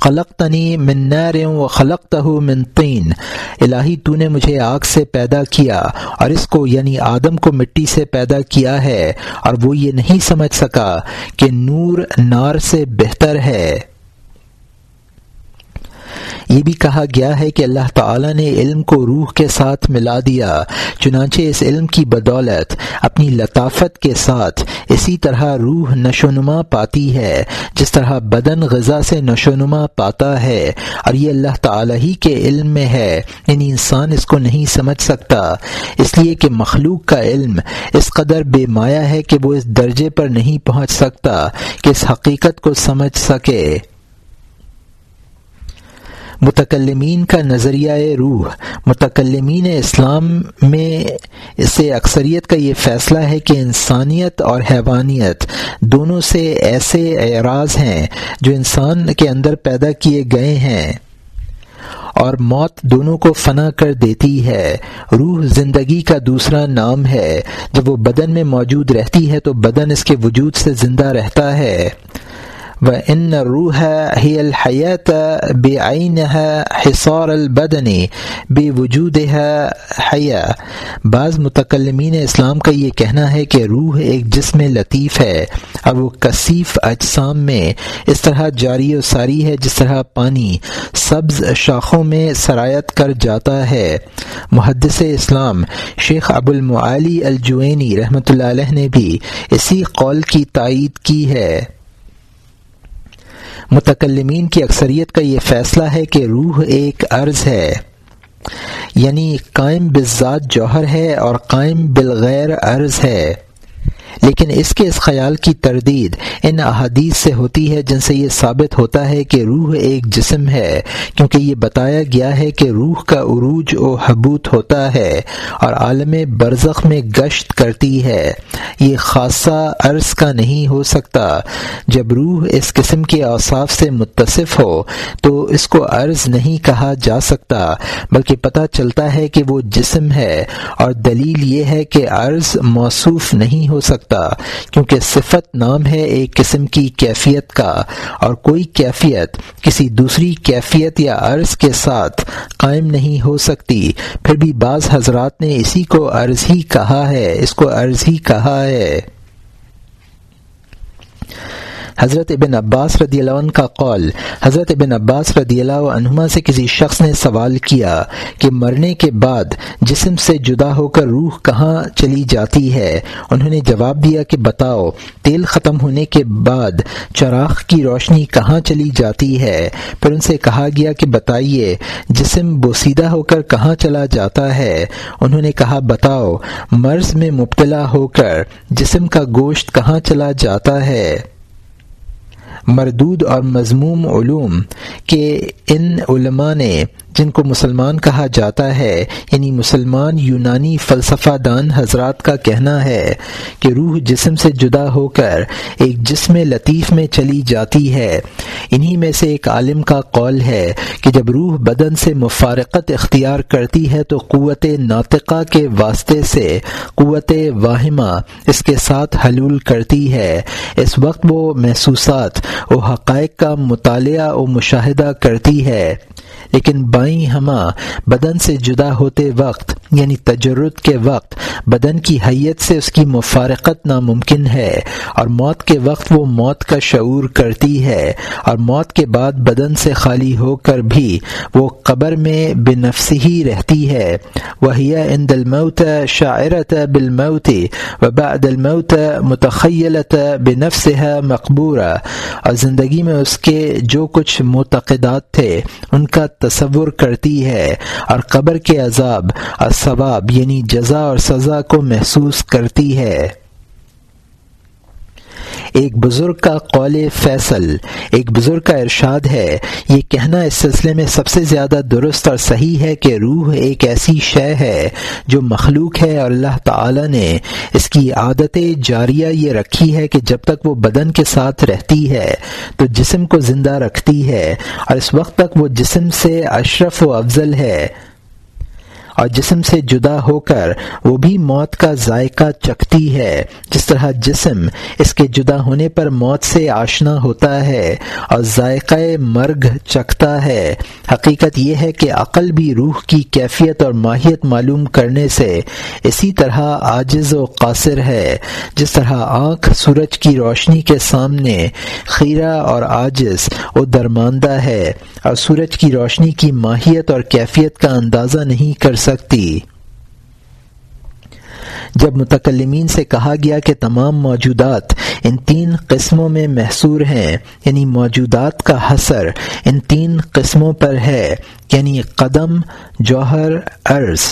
خلق تنی من نار و خلق من تین الہی تو نے مجھے آگ سے پیدا کیا اور اس کو یعنی آدم کو مٹی سے پیدا کیا ہے، اور وہ یہ نہیں سمجھ سکا کہ نور نار سے بہتر ہے۔ یہ بھی کہا گیا ہے کہ اللہ تعالی نے علم کو روح کے ساتھ ملا دیا، چنانچہ اس علم کی بدولت اپنی لطافت کے ساتھ اسی طرح روح نشو نما پاتی ہے، جس طرح بدن غذا سے نشو نما پاتا ہے اور یہ اللہ تعالی ہی کے علم میں ہے یعنی انسان اس کو نہیں سمجھ سکتا۔ اس لیے کہ مخلوق کا علم اس قدر بے مایا ہے کہ وہ اس درجے پر نہیں پہنچ سکتا کہ اس حقیقت کو سمجھ سکے۔ متکلمین کا نظریہ روح، متکلمین اسلام میں سے اکثریت کا یہ فیصلہ ہے کہ انسانیت اور حیوانیت دونوں سے ایسے اعراض ہیں جو انسان کے اندر پیدا کیے گئے ہیں اور موت دونوں کو فنا کر دیتی ہے۔ روح زندگی کا دوسرا نام ہے۔ جب وہ بدن میں موجود رہتی ہے تو بدن اس کے وجود سے زندہ رہتا ہے۔ و ان روح ہی الحیت بے آئین حصار البدنی بے وجود حیا بعض متکلمین اسلام کا یہ کہنا ہے کہ روح ایک جسم لطیف ہے اور وہ کثیف اجسام میں اس طرح جاری و ساری ہے جس طرح پانی سبز شاخوں میں سرایت کر جاتا ہے۔ محدث اسلام شیخ ابو المعلی الجوینی رحمۃ اللہ علیہ نے بھی اسی قول کی تائید کی ہے۔ متکلمین کی اکثریت کا یہ فیصلہ ہے کہ روح ایک عرض ہے یعنی قائم بذات جوہر ہے اور قائم بالغیر عرض ہے۔ لیکن اس کے اس خیال کی تردید ان احادیث سے ہوتی ہے جن سے یہ ثابت ہوتا ہے کہ روح ایک جسم ہے، کیونکہ یہ بتایا گیا ہے کہ روح کا عروج و حبوت ہوتا ہے اور عالم برزخ میں گشت کرتی ہے۔ یہ خاصہ عرض کا نہیں ہو سکتا۔ جب روح اس قسم کے اوصاف سے متصف ہو، تو اس کو عرض نہیں کہا جا سکتا، بلکہ پتہ چلتا ہے کہ وہ جسم ہے اور دلیل یہ ہے کہ عرض موصوف نہیں ہو سکتا۔ سکتا کیونکہ صفت نام ہے ایک قسم کی کیفیت کا اور کوئی کیفیت کسی دوسری کیفیت یا عرض کے ساتھ قائم نہیں ہو سکتی۔ پھر بھی بعض حضرات نے اسی کو عرض ہی کہا ہے، اس کو عرض ہی کہا ہے۔ حضرت ابن عباس رضی اللہ عنہ کا قول، حضرت ابن عباس رضی اللہ عنہما سے کسی شخص نے سوال کیا کہ مرنے کے بعد جسم سے جدا ہو کر روح کہاں چلی جاتی ہے؟ انہوں نے جواب دیا کہ بتاؤ، تیل ختم ہونے کے بعد چراغ کی روشنی کہاں چلی جاتی ہے؟ پھر ان سے کہا گیا کہ بتائیے، جسم بوسیدہ ہو کر کہاں چلا جاتا ہے؟ انہوں نے کہا، بتاؤ، مرض میں مبتلا ہو کر جسم کا گوشت کہاں چلا جاتا ہے؟ مردود اور مضموم علوم کے ان علماء نے جن کو مسلمان کہا جاتا ہے یعنی مسلمان یونانی فلسفہ دان حضرات کا کہنا ہے کہ روح جسم سے جدا ہو کر ایک جسم لطیف میں چلی جاتی ہے۔ انہی میں سے ایک عالم کا قول ہے کہ جب روح بدن سے مفارقت اختیار کرتی ہے تو قوت ناطقہ کے واسطے سے قوت واہمہ اس کے ساتھ حلول کرتی ہے۔ اس وقت وہ محسوسات و حقائق کا مطالعہ و مشاہدہ کرتی ہے۔ لیکن بائیں ہما بدن سے جدا ہوتے وقت یعنی تجرد کے وقت، بدن کی حیت سے اس کی مفارقت ناممکن ہے، اور موت کے وقت وہ موت کا شعور کرتی ہے، اور موت کے بعد بدن سے خالی ہو کر بھی وہ قبر میں بے نفس ہی رہتی ہے۔ وہی ان دل موت شاعرت بالموت و بعد الموت متخیلت بے نفس ہے مقبورہ اور زندگی میں اس کے جو کچھ معتقدات تھے، ان کا تصور کرتی ہے، اور قبر کے عذاب، اور ثواب یعنی جزا اور سزا کو محسوس کرتی ہے۔ ایک بزرگ کا قول فیصل، ایک بزرگ کا ارشاد ہے، یہ کہنا اس سلسلے میں سب سے زیادہ درست اور صحیح ہے کہ روح ایک ایسی شے ہے جو مخلوق ہے اور اللہ تعالی نے اس کی عادت جاریہ یہ رکھی ہے کہ جب تک وہ بدن کے ساتھ رہتی ہے تو جسم کو زندہ رکھتی ہے اور اس وقت تک وہ جسم سے اشرف و افضل ہے۔ اور جسم سے جدا ہو کر وہ بھی موت کا ذائقہ چکھتی ہے۔ جس طرح جسم اس کے جدا ہونے پر موت سے آشنا ہوتا ہے اور ذائقہ مرگ چکھتا ہے۔ حقیقت یہ ہے کہ عقل بھی روح کی کیفیت اور ماہیت معلوم کرنے سے اسی طرح عاجز و قاصر ہے۔ جس طرح آنکھ سورج کی روشنی کے سامنے خیرہ اور عاجز و درماندہ ہے اور سورج کی روشنی کی ماہیت اور کیفیت کا اندازہ نہیں کر سکتی۔ جب متکلمین سے کہا گیا کہ تمام موجودات ان تین قسموں میں محصور ہیں یعنی موجودات کا حسر ان تین قسموں پر ہے یعنی قدم، جوہر، عرض،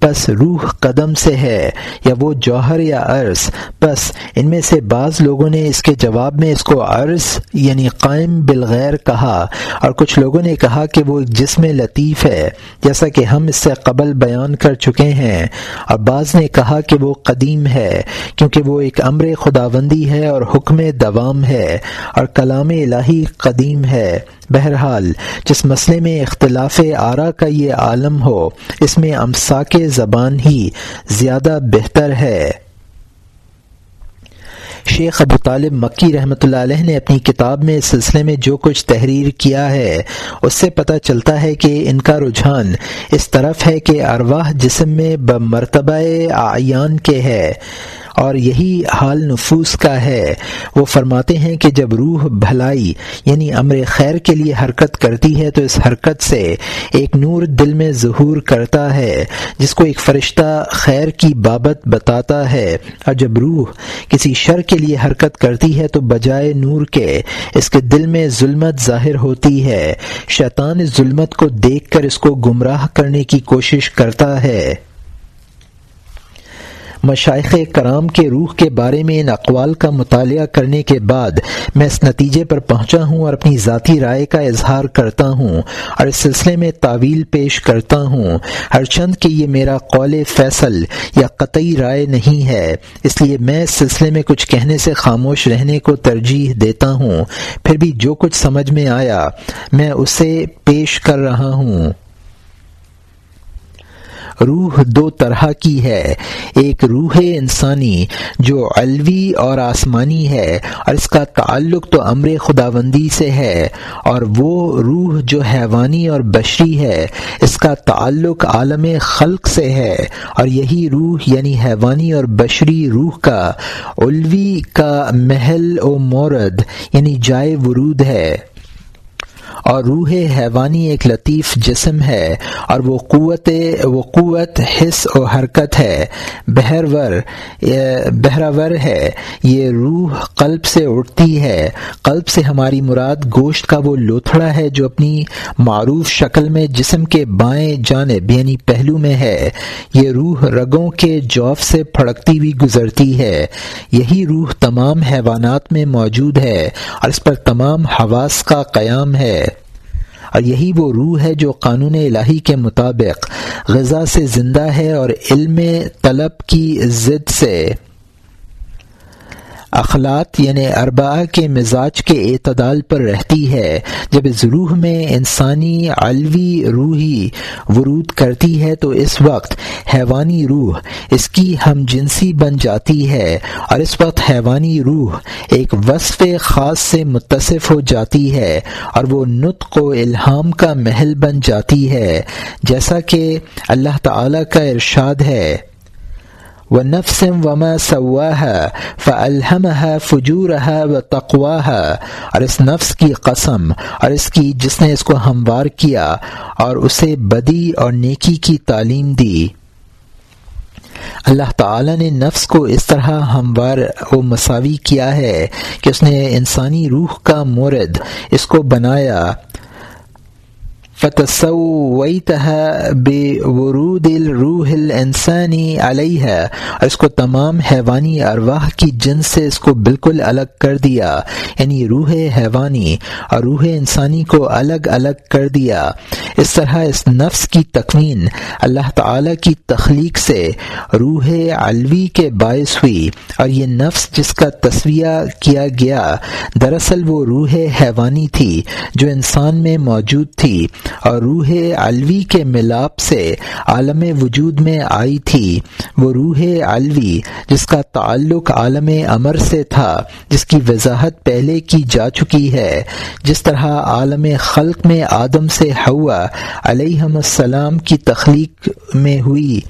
پس روح قدم سے ہے، یا وہ جوہر یا عرض، پس ان میں سے بعض لوگوں نے اس کے جواب میں اس کو عرض یعنی قائم بالغیر کہا، اور کچھ لوگوں نے کہا کہ وہ ایک جسم لطیف ہے، جیسا کہ ہم اس سے قبل بیان کر چکے ہیں، اور بعض نے کہا کہ وہ قدیم ہے، کیونکہ وہ ایک امر خداوندی ہے اور حکم دوام ہے اور کلام الہی قدیم ہے۔ بہرحال، جس مسئلے میں اختلاف آرا کا یہ عالم ہو، اس میں امساک زبان ہی زیادہ بہتر ہے۔ شیخ ابو طالب مکی رحمۃ اللہ علیہ نے اپنی کتاب میں اس سلسلے میں جو کچھ تحریر کیا ہے، اس سے پتہ چلتا ہے کہ ان کا رجحان اس طرف ہے کہ ارواح جسم میں بمرتبہ آیان کے ہے۔ اور یہی حال نفوس کا ہے۔ وہ فرماتے ہیں کہ جب روح بھلائی یعنی امر خیر کے لیے حرکت کرتی ہے، تو اس حرکت سے ایک نور دل میں ظہور کرتا ہے، جس کو ایک فرشتہ خیر کی بابت بتاتا ہے۔ اور جب روح کسی شر کے لیے حرکت کرتی ہے، تو بجائے نور کے اس کے دل میں ظلمت ظاہر ہوتی ہے۔ شیطان اس ظلمت کو دیکھ کر اس کو گمراہ کرنے کی کوشش کرتا ہے۔ مشائق کرام کے روح کے بارے میں ان اقوال کا مطالعہ کرنے کے بعد میں اس نتیجے پر پہنچا ہوں اور اپنی ذاتی رائے کا اظہار کرتا ہوں اور اس سلسلے میں تعویل پیش کرتا ہوں۔ ہر چند کہ یہ میرا قول فیصل یا قطعی رائے نہیں ہے، اس لیے میں اس سلسلے میں کچھ کہنے سے خاموش رہنے کو ترجیح دیتا ہوں۔ پھر بھی جو کچھ سمجھ میں آیا، میں اسے پیش کر رہا ہوں۔ روح دو طرح کی ہے۔ ایک روح انسانی جو علوی اور آسمانی ہے اور اس کا تعلق تو امر خداوندی سے ہے، اور وہ روح جو حیوانی اور بشری ہے، اس کا تعلق عالم خلق سے ہے۔ اور یہی روح یعنی حیوانی اور بشری روح کا علوی کا محل و مورد یعنی جائے ورود ہے۔ اور روح حیوانی ایک لطیف جسم ہے اور وہ قوت وہ قوت حص و حرکت ہے۔ بہرور بہراور ہے۔ یہ روح قلب سے اٹھتی ہے۔ قلب سے ہماری مراد گوشت کا وہ لوتھڑا ہے جو اپنی معروف شکل میں جسم کے بائیں جانب یعنی پہلو میں ہے۔ یہ روح رگوں کے جوف سے پھڑکتی ہوئی گزرتی ہے۔ یہی روح تمام حیوانات میں موجود ہے اور اس پر تمام حواس کا قیام ہے۔ اور یہی وہ روح ہے جو قانون الہی کے مطابق غذا سے زندہ ہے اور علم طلب کی ضد سے اخلاط یعنی اربا کے مزاج کے اعتدال پر رہتی ہے، جب اس روح میں انسانی، علوی روحی ورود کرتی ہے تو اس وقت حیوانی روح اس کی ہم جنسی بن جاتی ہے اور اس وقت حیوانی روح ایک وصف خاص سے متصف ہو جاتی ہے اور وہ نطق و الہام کا محل بن جاتی ہے۔ جیسا کہ اللہ تعالی کا ارشاد ہے و نفسم وما سواها فالحمها فجورها و تقواها اور اس نفس کی قسم، اور اس کی جس نے اس کو ہموار کیا، اور اسے بدی اور نیکی کی تعلیم دی۔ اللہ تعالی نے نفس کو اس طرح ہموار و مساوی کیا ہے کہ اس نے انسانی روح کا مورد اس کو بنایا۔ فتسویتها بورود الروح الانسانی علیہ اور اس کو تمام حیوانی ارواح کی جن سے اس کو بالکل الگ کر دیا یعنی روح حیوانی اور روح انسانی کو الگ الگ کر دیا۔ اس طرح اس نفس کی تکمین اللہ تعالی کی تخلیق سے روح علوی کے باعث ہوئی اور یہ نفس جس کا تصویہ کیا گیا، دراصل وہ روح حیوانی تھی جو انسان میں موجود تھی۔ اور روح علوی کے ملاپ سے عالم وجود میں آئی تھی۔ وہ روح علوی، جس کا تعلق عالم امر سے تھا، جس کی وضاحت پہلے کی جا چکی ہے۔ جس طرح عالم خلق میں آدم سے ہوا علیہ السلام کی تخلیق میں ہوئی،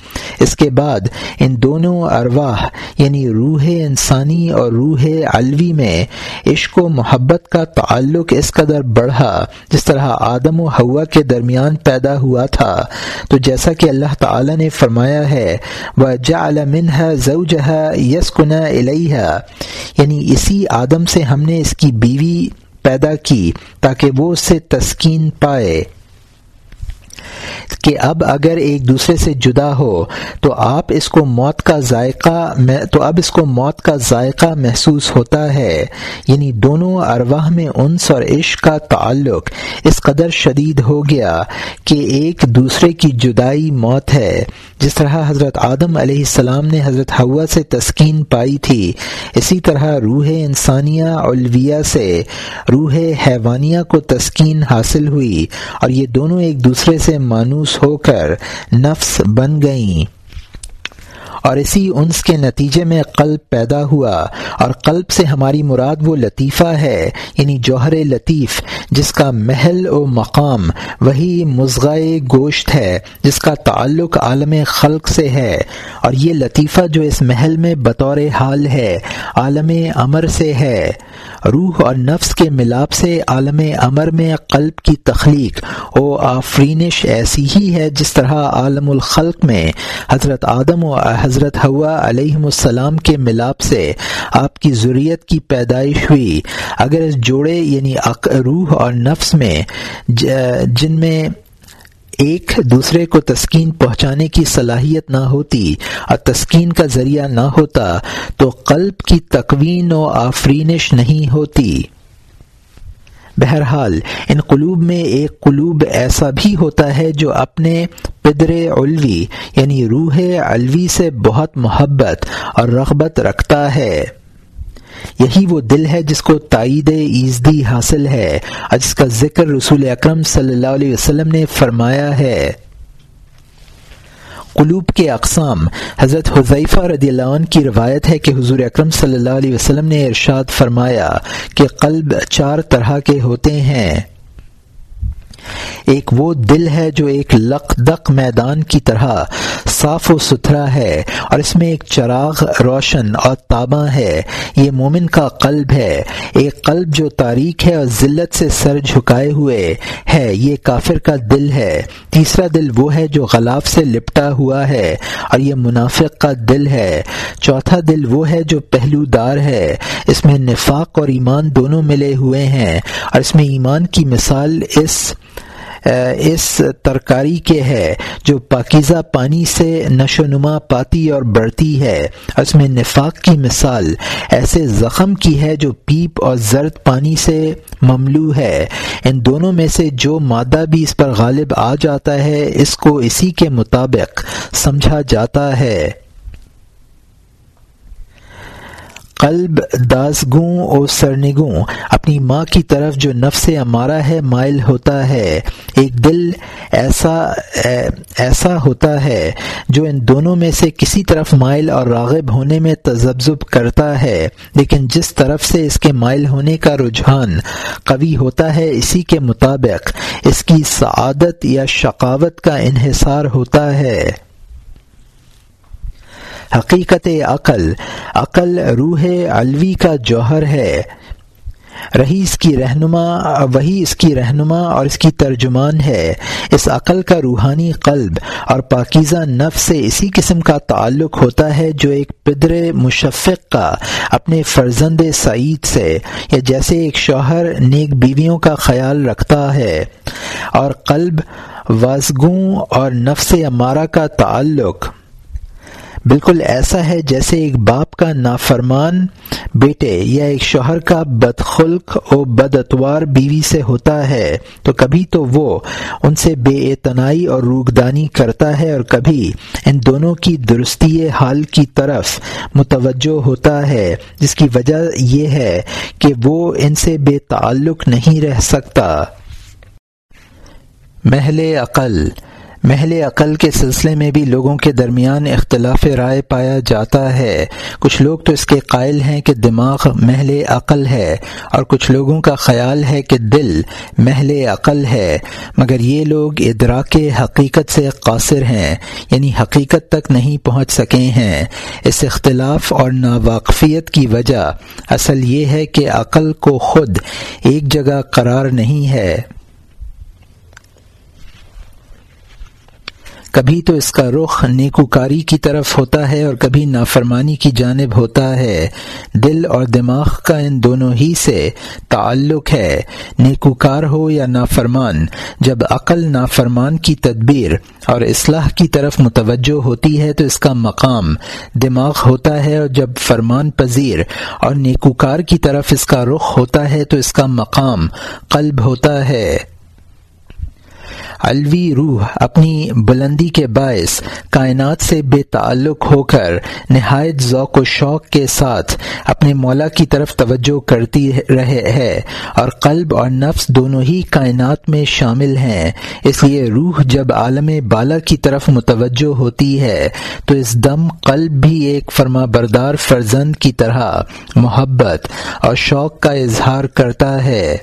اس کے بعد ان دونوں ارواح یعنی روح انسانی اور روح علوی میں عشق و محبت کا تعلق اس قدر بڑھا، جس طرح آدم و ہوا کے درمیان پیدا ہوا تھا۔ تو جیسا کہ اللہ تعالی نے فرمایا ہے وہ جا منہ زو جہ الیہ یعنی اسی آدم سے ہم نے اس کی بیوی پیدا کی تاکہ وہ اس سے تسکین پائے۔ کہ اب اگر ایک دوسرے سے جدا ہو، تو آپ اس کو موت کا ذائقہ تو اب اس کو موت کا ذائقہ محسوس ہوتا ہے۔ یعنی دونوں ارواح میں انس اور عشق کا تعلق اس قدر شدید ہو گیا کہ ایک دوسرے کی جدائی موت ہے۔ جس طرح حضرت آدم علیہ السلام نے حضرت ہوا سے تسکین پائی تھی، اسی طرح روح انسانیہ الویہ سے روح حیوانیہ کو تسکین حاصل ہوئی اور یہ دونوں ایک دوسرے سے مانوس ہو کر نفس بن گئیں۔ اور اسی انس کے نتیجے میں قلب پیدا ہوا اور قلب سے ہماری مراد وہ لطیفہ ہے یعنی جوہر لطیف، جس کا محل و مقام وہی مضغائے گوشت ہے، جس کا تعلق عالم خلق سے ہے۔ اور یہ لطیفہ جو اس محل میں بطور حال ہے، عالم امر سے ہے۔ روح اور نفس کے ملاپ سے عالم امر میں قلب کی تخلیق و آفرینش ایسی ہی ہے جس طرح عالم الخلق میں حضرت آدم و حضرت حضرت ہوا علیہ السلام کے ملاپ سے آپ کی ضروریت کی پیدائش ہوئی۔ اگر اس جوڑے یعنی روح اور نفس میں جن میں ایک دوسرے کو تسکین پہنچانے کی صلاحیت نہ ہوتی اور تسکین کا ذریعہ نہ ہوتا تو قلب کی تکوین و آفرینش نہیں ہوتی۔ بہرحال، ان قلوب میں ایک قلوب ایسا بھی ہوتا ہے جو اپنے پدر علوی یعنی روح علوی سے بہت محبت اور رغبت رکھتا ہے۔ یہی وہ دل ہے جس کو تائید ایزدی حاصل ہے اور جس کا ذکر رسول اکرم صلی اللہ علیہ وسلم نے فرمایا ہے۔ قلوب کے اقسام۔ حضرت حضیفہ رضی اللہ عنہ کی روایت ہے کہ حضور اکرم صلی اللہ علیہ وسلم نے ارشاد فرمایا کہ قلب چار طرح کے ہوتے ہیں۔ ایک وہ دل ہے جو ایک لق دق میدان کی طرح صاف و ستھرا ہے اور اس میں ایک چراغ روشن اور تاباں ہے۔ یہ مومن کا قلب ہے۔ ایک قلب جو تاریخ ہے اور ذلت سے سر جھکائے ہوئے ہے۔ یہ کافر کا دل ہے۔ تیسرا دل وہ ہے جو غلاف سے لپٹا ہوا ہے اور یہ منافق کا دل ہے۔ چوتھا دل وہ ہے جو پہلو دار ہے۔ اس میں نفاق اور ایمان دونوں ملے ہوئے ہیں اور اس میں ایمان کی مثال اس اس ترکاری کے ہے جو پاکیزہ پانی سے نشو نما پاتی اور بڑھتی ہے۔ اس میں نفاق کی مثال ایسے زخم کی ہے جو پیپ اور زرد پانی سے مملو ہے۔ ان دونوں میں سے جو مادہ بھی اس پر غالب آ جاتا ہے، اس کو اسی کے مطابق سمجھا جاتا ہے۔ قلب دازگوں اور سرنگوں۔ اپنی ماں کی طرف جو نفس ہمارا ہے، مائل ہوتا ہے۔ ایک دل ایسا ایسا ہوتا ہے جو ان دونوں میں سے کسی طرف مائل اور راغب ہونے میں تجزب کرتا ہے۔ لیکن جس طرف سے اس کے مائل ہونے کا رجحان قوی ہوتا ہے، اسی کے مطابق اس کی سعادت یا شقاوت کا انحصار ہوتا ہے۔ حقیقت عقل عقل روح علوی کا جوہر ہے۔ رہی اس کی رہنما، وہی اس کی رہنما اور اس کی ترجمان ہے۔ اس عقل کا روحانی قلب اور پاکیزہ نف سے اسی قسم کا تعلق ہوتا ہے جو ایک پدر مشفق کا، اپنے فرزند سعید سے، یا جیسے ایک شوہر نیک بیویوں کا خیال رکھتا ہے۔ اور قلب وازگوں اور نفس امارہ کا تعلق۔ بالکل ایسا ہے جیسے ایک باپ کا نافرمان بیٹے یا ایک شوہر کا بدخلق و بد اتوار بیوی سے ہوتا ہے، تو کبھی تو وہ ان سے بے اعتنائی اور روگدانی کرتا ہے اور کبھی ان دونوں کی درستی حال کی طرف متوجہ ہوتا ہے، جس کی وجہ یہ ہے کہ وہ ان سے بے تعلق نہیں رہ سکتا۔ محل عقل محل عقل کے سلسلے میں بھی لوگوں کے درمیان اختلاف رائے پایا جاتا ہے۔ کچھ لوگ تو اس کے قائل ہیں کہ دماغ محل عقل ہے اور کچھ لوگوں کا خیال ہے کہ دل محل عقل ہے۔ مگر یہ لوگ ادراک حقیقت سے قاصر ہیں یعنی حقیقت تک نہیں پہنچ سکے ہیں۔ اس اختلاف اور ناواقفیت کی وجہ اصل یہ ہے کہ عقل کو خود ایک جگہ قرار نہیں ہے۔ کبھی تو اس کا رخ نیکوکاری کی طرف ہوتا ہے اور کبھی نافرمانی کی جانب ہوتا ہے۔ دل اور دماغ کا ان دونوں ہی سے تعلق ہے۔ نیکوکار ہو یا نافرمان، جب عقل نافرمان کی تدبیر اور اصلاح کی طرف متوجہ ہوتی ہے تو اس کا مقام دماغ ہوتا ہے اور جب فرمان پذیر اور نیکوکار کی طرف اس کا رخ ہوتا ہے تو اس کا مقام قلب ہوتا ہے۔ الوی روح اپنی بلندی کے باعث کائنات سے بے تعلق ہو کر نہایت ذوق و شوق کے ساتھ اپنے مولا کی طرف توجہ کرتی رہے ہے اور قلب اور نفس دونوں ہی کائنات میں شامل ہیں۔ اس لیے روح جب عالم بالا کی طرف متوجہ ہوتی ہے، تو اس دم قلب بھی ایک فرما بردار فرزند کی طرح محبت اور شوق کا اظہار کرتا ہے۔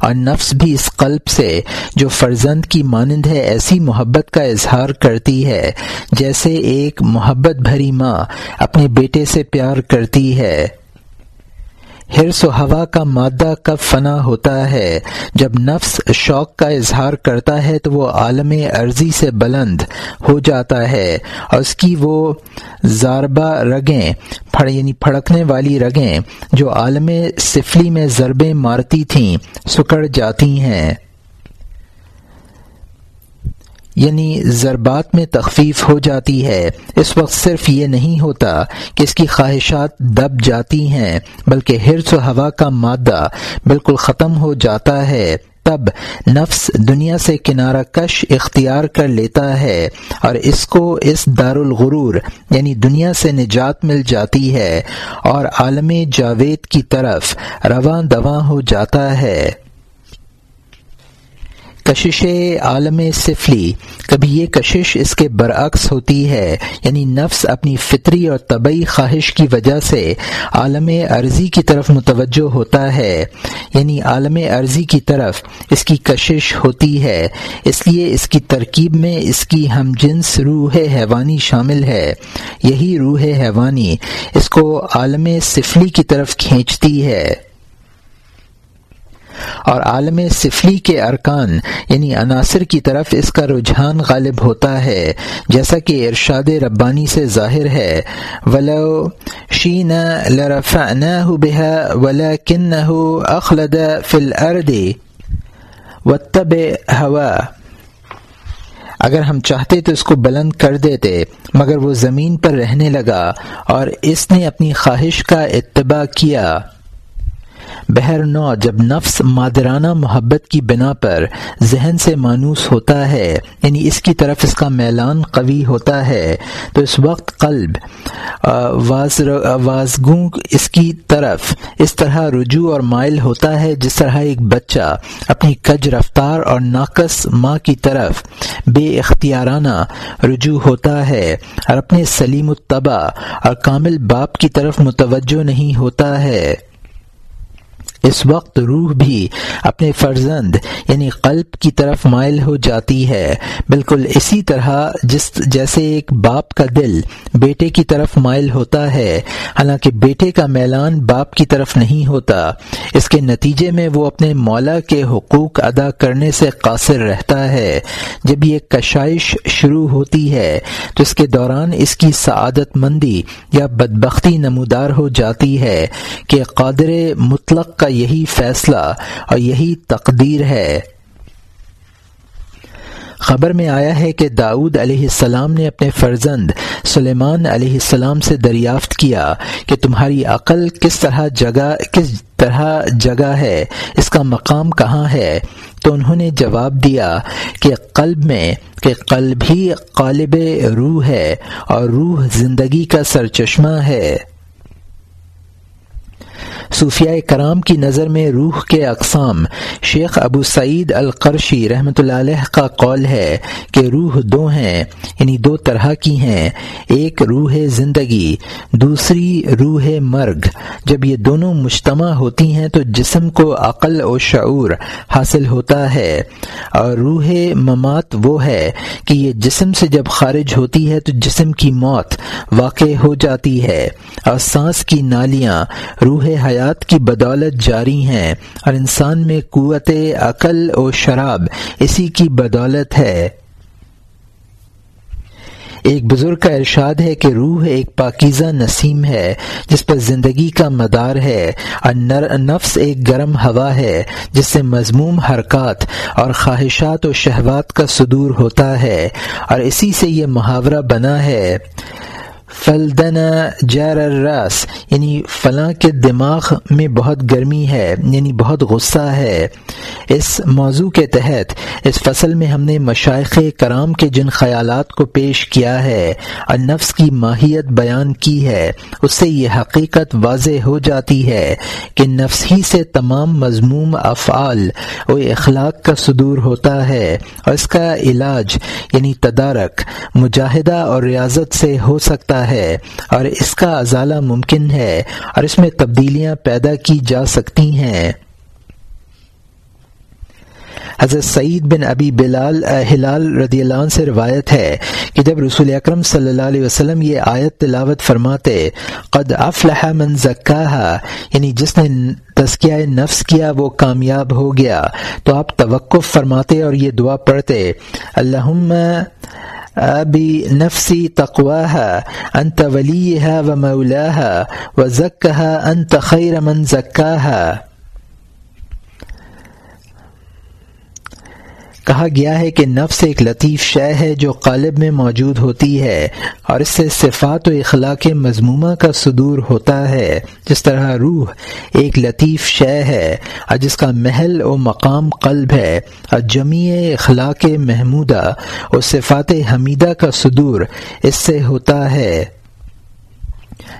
اور نفس بھی اس قلب سے جو فرزند کی مانند ہے، ایسی محبت کا اظہار کرتی ہے، جیسے ایک محبت بھری ماں اپنے بیٹے سے پیار کرتی ہے۔ ہرس و ہوا کا مادہ کب فنا ہوتا ہے؟ جب نفس شوق کا اظہار کرتا ہے تو وہ عالم عرضی سے بلند ہو جاتا ہے اور اس کی وہ زاربہ رگیں، پھڑ یعنی پھڑکنے والی رگیں جو عالم سفلی میں ضربیں مارتی تھیں، سکڑ جاتی ہیں۔ یعنی ضربات میں تخفیف ہو جاتی ہے۔ اس وقت صرف یہ نہیں ہوتا کہ اس کی خواہشات دب جاتی ہیں، بلکہ ہرس و ہوا کا مادہ بالکل ختم ہو جاتا ہے۔ تب نفس دنیا سے کنارہ کش اختیار کر لیتا ہے اور اس کو اس دار الغرور یعنی دنیا سے نجات مل جاتی ہے اور عالم جاوید کی طرف رواں دواں ہو جاتا ہے۔ کشش عالم سفلی۔ کبھی یہ کشش اس کے برعکس ہوتی ہے یعنی نفس اپنی فطری اور طبعی خواہش کی وجہ سے عالم عرضی کی طرف متوجہ ہوتا ہے۔ یعنی عالم عرضی کی طرف اس کی کشش ہوتی ہے، اس لیے اس کی ترکیب میں اس کی ہم جنس روح حیوانی شامل ہے۔ یہی روح حیوانی اس کو عالم سفلی کی طرف کھینچتی ہے۔ اور عالم سفلی کے ارکان یعنی عناصر کی طرف اس کا رجحان غالب ہوتا ہے، جیسا کہ ارشاد ربانی سے ظاہر ہے، ولو شین لرفعناه بها ولكنه اخلد في الارض واتبع هوا اگر ہم چاہتے تو اس کو بلند کر دیتے، مگر وہ زمین پر رہنے لگا اور اس نے اپنی خواہش کا اتباع کیا۔ بہر نو جب نفس مادرانہ محبت کی بنا پر ذہن سے مانوس ہوتا ہے یعنی اس کی طرف اس کا میلان قوی ہوتا ہے، تو اس وقت قلب وازگوں اس کی طرف اس طرح رجوع اور مائل ہوتا ہے، جس طرح ایک بچہ اپنی کج رفتار اور ناقص ماں کی طرف بے اختیارانہ رجوع ہوتا ہے اور اپنے سلیم الطبع اور کامل باپ کی طرف متوجہ نہیں ہوتا ہے۔ اس وقت روح بھی اپنے فرزند یعنی قلب کی طرف مائل ہو جاتی ہے۔ بالکل اسی طرح جس جیسے ایک باپ کا دل بیٹے کی طرف مائل ہوتا ہے، حالانکہ بیٹے کا میلان باپ کی طرف نہیں ہوتا۔ اس کے نتیجے میں وہ اپنے مولا کے حقوق ادا کرنے سے قاصر رہتا ہے۔ جب یہ کشائش شروع ہوتی ہے، تو اس کے دوران اس کی سعادت مندی یا بدبختی نمودار ہو جاتی ہے کہ قادر مطلق کا یہی فیصلہ اور یہی تقدیر ہے۔ خبر میں آیا ہے کہ داؤد علیہ السلام نے اپنے فرزند سلیمان علیہ السلام سے دریافت کیا کہ تمہاری عقل کس طرح جگہ، کس طرح جگہ ہے، اس کا مقام کہاں ہے؟ تو انہوں نے جواب دیا کہ قلب میں، کہ قلب ہی قالب روح ہے اور روح زندگی کا سرچشمہ ہے۔ صوفیہ کرام کی نظر میں روح کے اقسام۔ شیخ ابو سعید القرشی رحمۃ اللہ علیہ کا قول ہے کہ روح دو ہیں یعنی دو طرح کی ہیں۔ ایک روح زندگی، دوسری روح مرگ۔ جب یہ دونوں مجتمع ہوتی ہیں تو جسم کو عقل و شعور حاصل ہوتا ہے۔ اور روح ممات وہ ہے کہ یہ جسم سے جب خارج ہوتی ہے تو جسم کی موت واقع ہو جاتی ہے۔ اور سانس کی نالیاں، روح حیات حیات کی بدولت جاری ہیں اور انسان میں قوت عقل و شراب اسی کی بدولت ہے۔ ایک بزرگ کا ارشاد ہے کہ روح ایک پاکیزہ نسیم ہے، جس پر زندگی کا مدار ہے اور نفس ایک گرم ہوا ہے، جس سے مضموم حرکات اور خواہشات و شہوات کا صدور ہوتا ہے اور اسی سے یہ محاورہ بنا ہے۔ فلدنا جار الراس یعنی فلاں کے دماغ میں بہت گرمی ہے یعنی بہت غصہ ہے۔ اس موضوع کے تحت، اس فصل میں ہم نے مشائق کرام کے جن خیالات کو پیش کیا ہے، اور نفس کی ماہیت بیان کی ہے، اس سے یہ حقیقت واضح ہو جاتی ہے کہ نفس ہی سے تمام مضموم افعال و اخلاق کا صدور ہوتا ہے، اور اس کا علاج یعنی تدارک، مجاہدہ اور ریاضت سے ہو سکتا ہے اور اس کا ازالہ ممکن ہے اور اس میں تبدیلیاں پیدا کی جا سکتی ہیں۔ حضرت سعید بن ابی بلال ہلال رضی اللہ عنہ سے روایت ہے کہ جب رسول اکرم صلی اللہ علیہ وسلم یہ آیت تلاوت فرماتے، قد افلح من زکاہا یعنی جس نے تزکیہ نفس کیا وہ کامیاب ہو گیا۔ تو آپ توقف فرماتے اور یہ دعا پڑھتے، اللہم بنفسي تقواها أنت وليها ومولاها وزكها أنت خير من زكاها کہا گیا ہے کہ نفس ایک لطیف شے ہے جو قالب میں موجود ہوتی ہے اور اس سے صفات و اخلاق مضمومہ کا صدور ہوتا ہے۔ جس طرح روح ایک لطیف شے ہے اور جس کا محل و مقام قلب ہے اور جمیع اخلاق محمودہ اور صفات حمیدہ کا صدور اس سے ہوتا ہے۔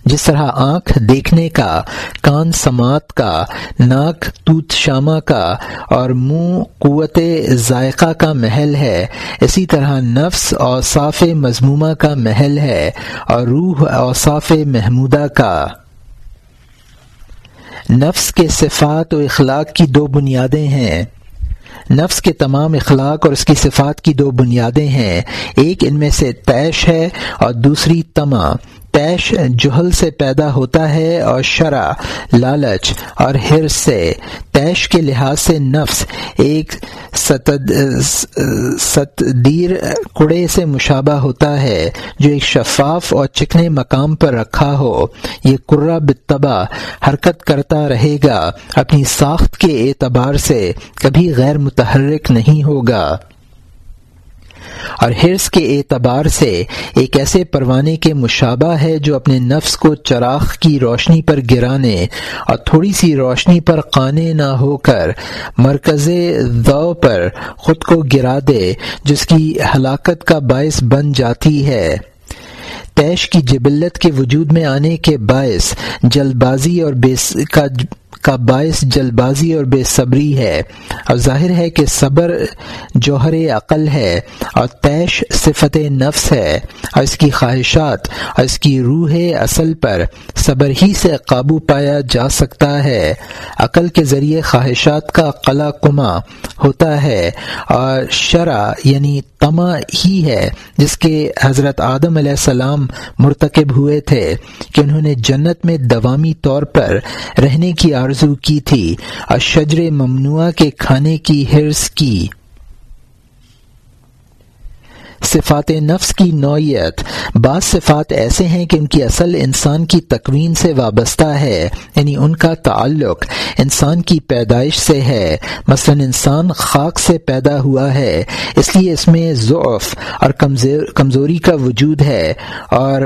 جس طرح آنکھ دیکھنے کا، کان سماعت کا، ناک توت شامہ کا اور منہ قوت ذائقہ کا محل ہے، اسی طرح نفس اور صاف مضمومہ کا محل ہے اور روح اوصاف محمودہ کا۔ نفس کے صفات و اخلاق کی دو بنیادیں ہیں۔ نفس کے تمام اخلاق اور اس کی صفات کی دو بنیادیں ہیں۔ ایک ان میں سے تیش ہے اور دوسری تما تیش جہل سے پیدا ہوتا ہے اور شرع، لالچ اور ہر سے۔ تیش کے لحاظ سے نفس ایک ستدیر کڑے سے مشابہ ہوتا ہے، جو ایک شفاف اور چکنے مقام پر رکھا ہو۔ یہ کرا بتبا حرکت کرتا رہے گا، اپنی ساخت کے اعتبار سے کبھی غیر متحرک نہیں ہوگا۔ اور ہرس کے اعتبار سے ایک ایسے پروانے کے مشابہ ہے جو اپنے نفس کو چراغ کی روشنی پر گرانے اور تھوڑی سی روشنی پر قانے نہ ہو کر مرکز دو پر خود کو گرا دے، جس کی ہلاکت کا باعث بن جاتی ہے۔ تیش کی جبلت کے وجود میں آنے کے باعث جلد بازی اور کا کا باعث جلد بازی اور بے صبری ہے۔ اور ظاہر ہے کہ صبر جوہر عقل ہے اور تیش صفت نفس ہے۔ اور اس کی خواہشات اور اس کی روح اصل پر صبر ہی سے قابو پایا جا سکتا ہے۔ عقل کے ذریعے خواہشات کا قلع کما ہوتا ہے اور شرع یعنی تما ہی ہے، جس کے حضرت آدم علیہ السلام مرتکب ہوئے تھے کہ انہوں نے جنت میں دوامی طور پر رہنے کی آرزو کی تھی۔ اور شجر ممنوع کے کھانے کی حرص کی۔ صفات نفس کی نوعیت۔ بعض صفات ایسے ہیں کہ ان کی اصل انسان کی تکوین سے وابستہ ہے یعنی ان کا تعلق انسان کی پیدائش سے ہے۔ مثلا انسان خاک سے پیدا ہوا ہے، اس لیے اس میں ضعف اور کمزوری کا وجود ہے۔ اور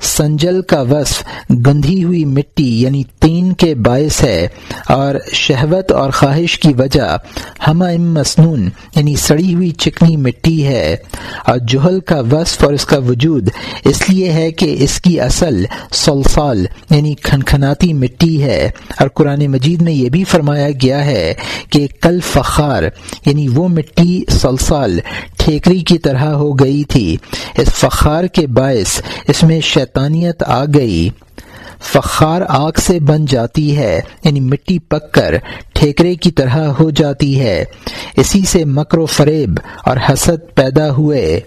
سنجل کا وصف گندھی ہوئی مٹی یعنی تین کے باعث ہے اور شہوت اور خواہش کی وجہ ہم مصنون یعنی سڑی ہوئی چکنی مٹی ہے اور جہل کا وصف اور اس کا وجود اس لیے ہے کہ اس کی اصل سلسال یعنی کھنکھناتی مٹی ہے اور قرآن مجید میں یہ بھی فرمایا گیا ہے کہ کل فخار یعنی وہ مٹی سلسال ٹھیکری کی طرح ہو گئی تھی۔ اس فخار کے باعث اس میں شیطانیت آ گئی۔ فخار آگ سے بن جاتی ہے یعنی مٹی پک کر ٹھیکرے کی طرح ہو جاتی ہے۔ اسی سے مکر و فریب اور حسد پیدا ہوئے۔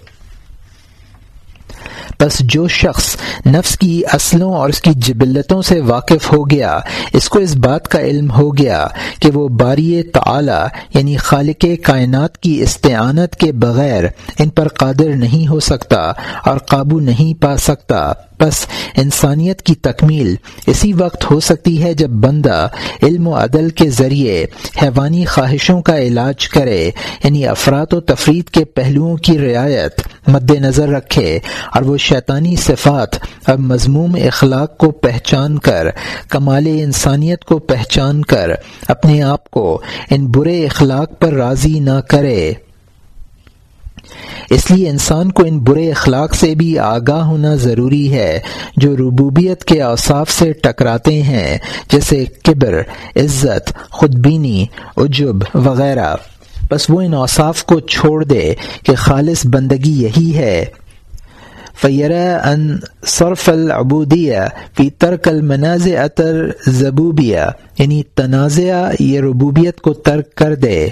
بس جو شخص نفس کی اصلوں اور اس کی جبلتوں سے واقف ہو گیا، اس کو اس بات کا علم ہو گیا کہ وہ باری تعلی یعنی خالق کائنات کی استعانت کے بغیر ان پر قادر نہیں ہو سکتا اور قابو نہیں پا سکتا۔ بس انسانیت کی تکمیل اسی وقت ہو سکتی ہے جب بندہ علم و عدل کے ذریعے حیوانی خواہشوں کا علاج کرے یعنی افراد و تفرید کے پہلوؤں کی رعایت مد نظر رکھے اور وہ شیطانی صفات اور مضموم اخلاق کو پہچان کر، کمال انسانیت کو پہچان کر، اپنے آپ کو ان برے اخلاق پر راضی نہ کرے۔ اس لیے انسان کو ان برے اخلاق سے بھی آگاہ ہونا ضروری ہے، جو ربوبیت کے اوصاف سے ٹکراتے ہیں، جیسے کبر، عزت خود بینی عجب وغیرہ۔ بس وہ ان اوصاف کو چھوڑ دے کہ خالص بندگی یہی ہے۔ فیرا ان صرف العبودیہ فی ترک المناز اطر زبوبیہ یعنی تنازع یہ ربوبیت کو ترک کر دے۔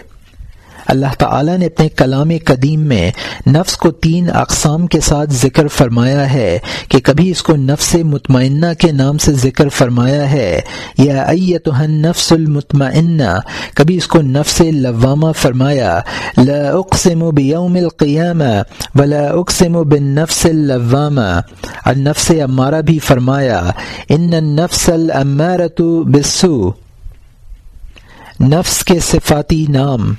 اللہ تعالی نے اپنے کلام قدیم میں نفس کو تین اقسام کے ساتھ ذکر فرمایا ہے کہ کبھی اس کو نفس مطمئنہ کے نام سے ذکر فرمایا ہے۔ یا ایتہن نفس المطمئنہ، کبھی اس کو نفس لوامہ فرمایا، لا اقسم بیوم القیامہ ولا اقسم بالنفس اللوامہ۔ النفس امارہ بھی فرمایا، ان النفس الامارت بالسو نفس کے صفاتی نام۔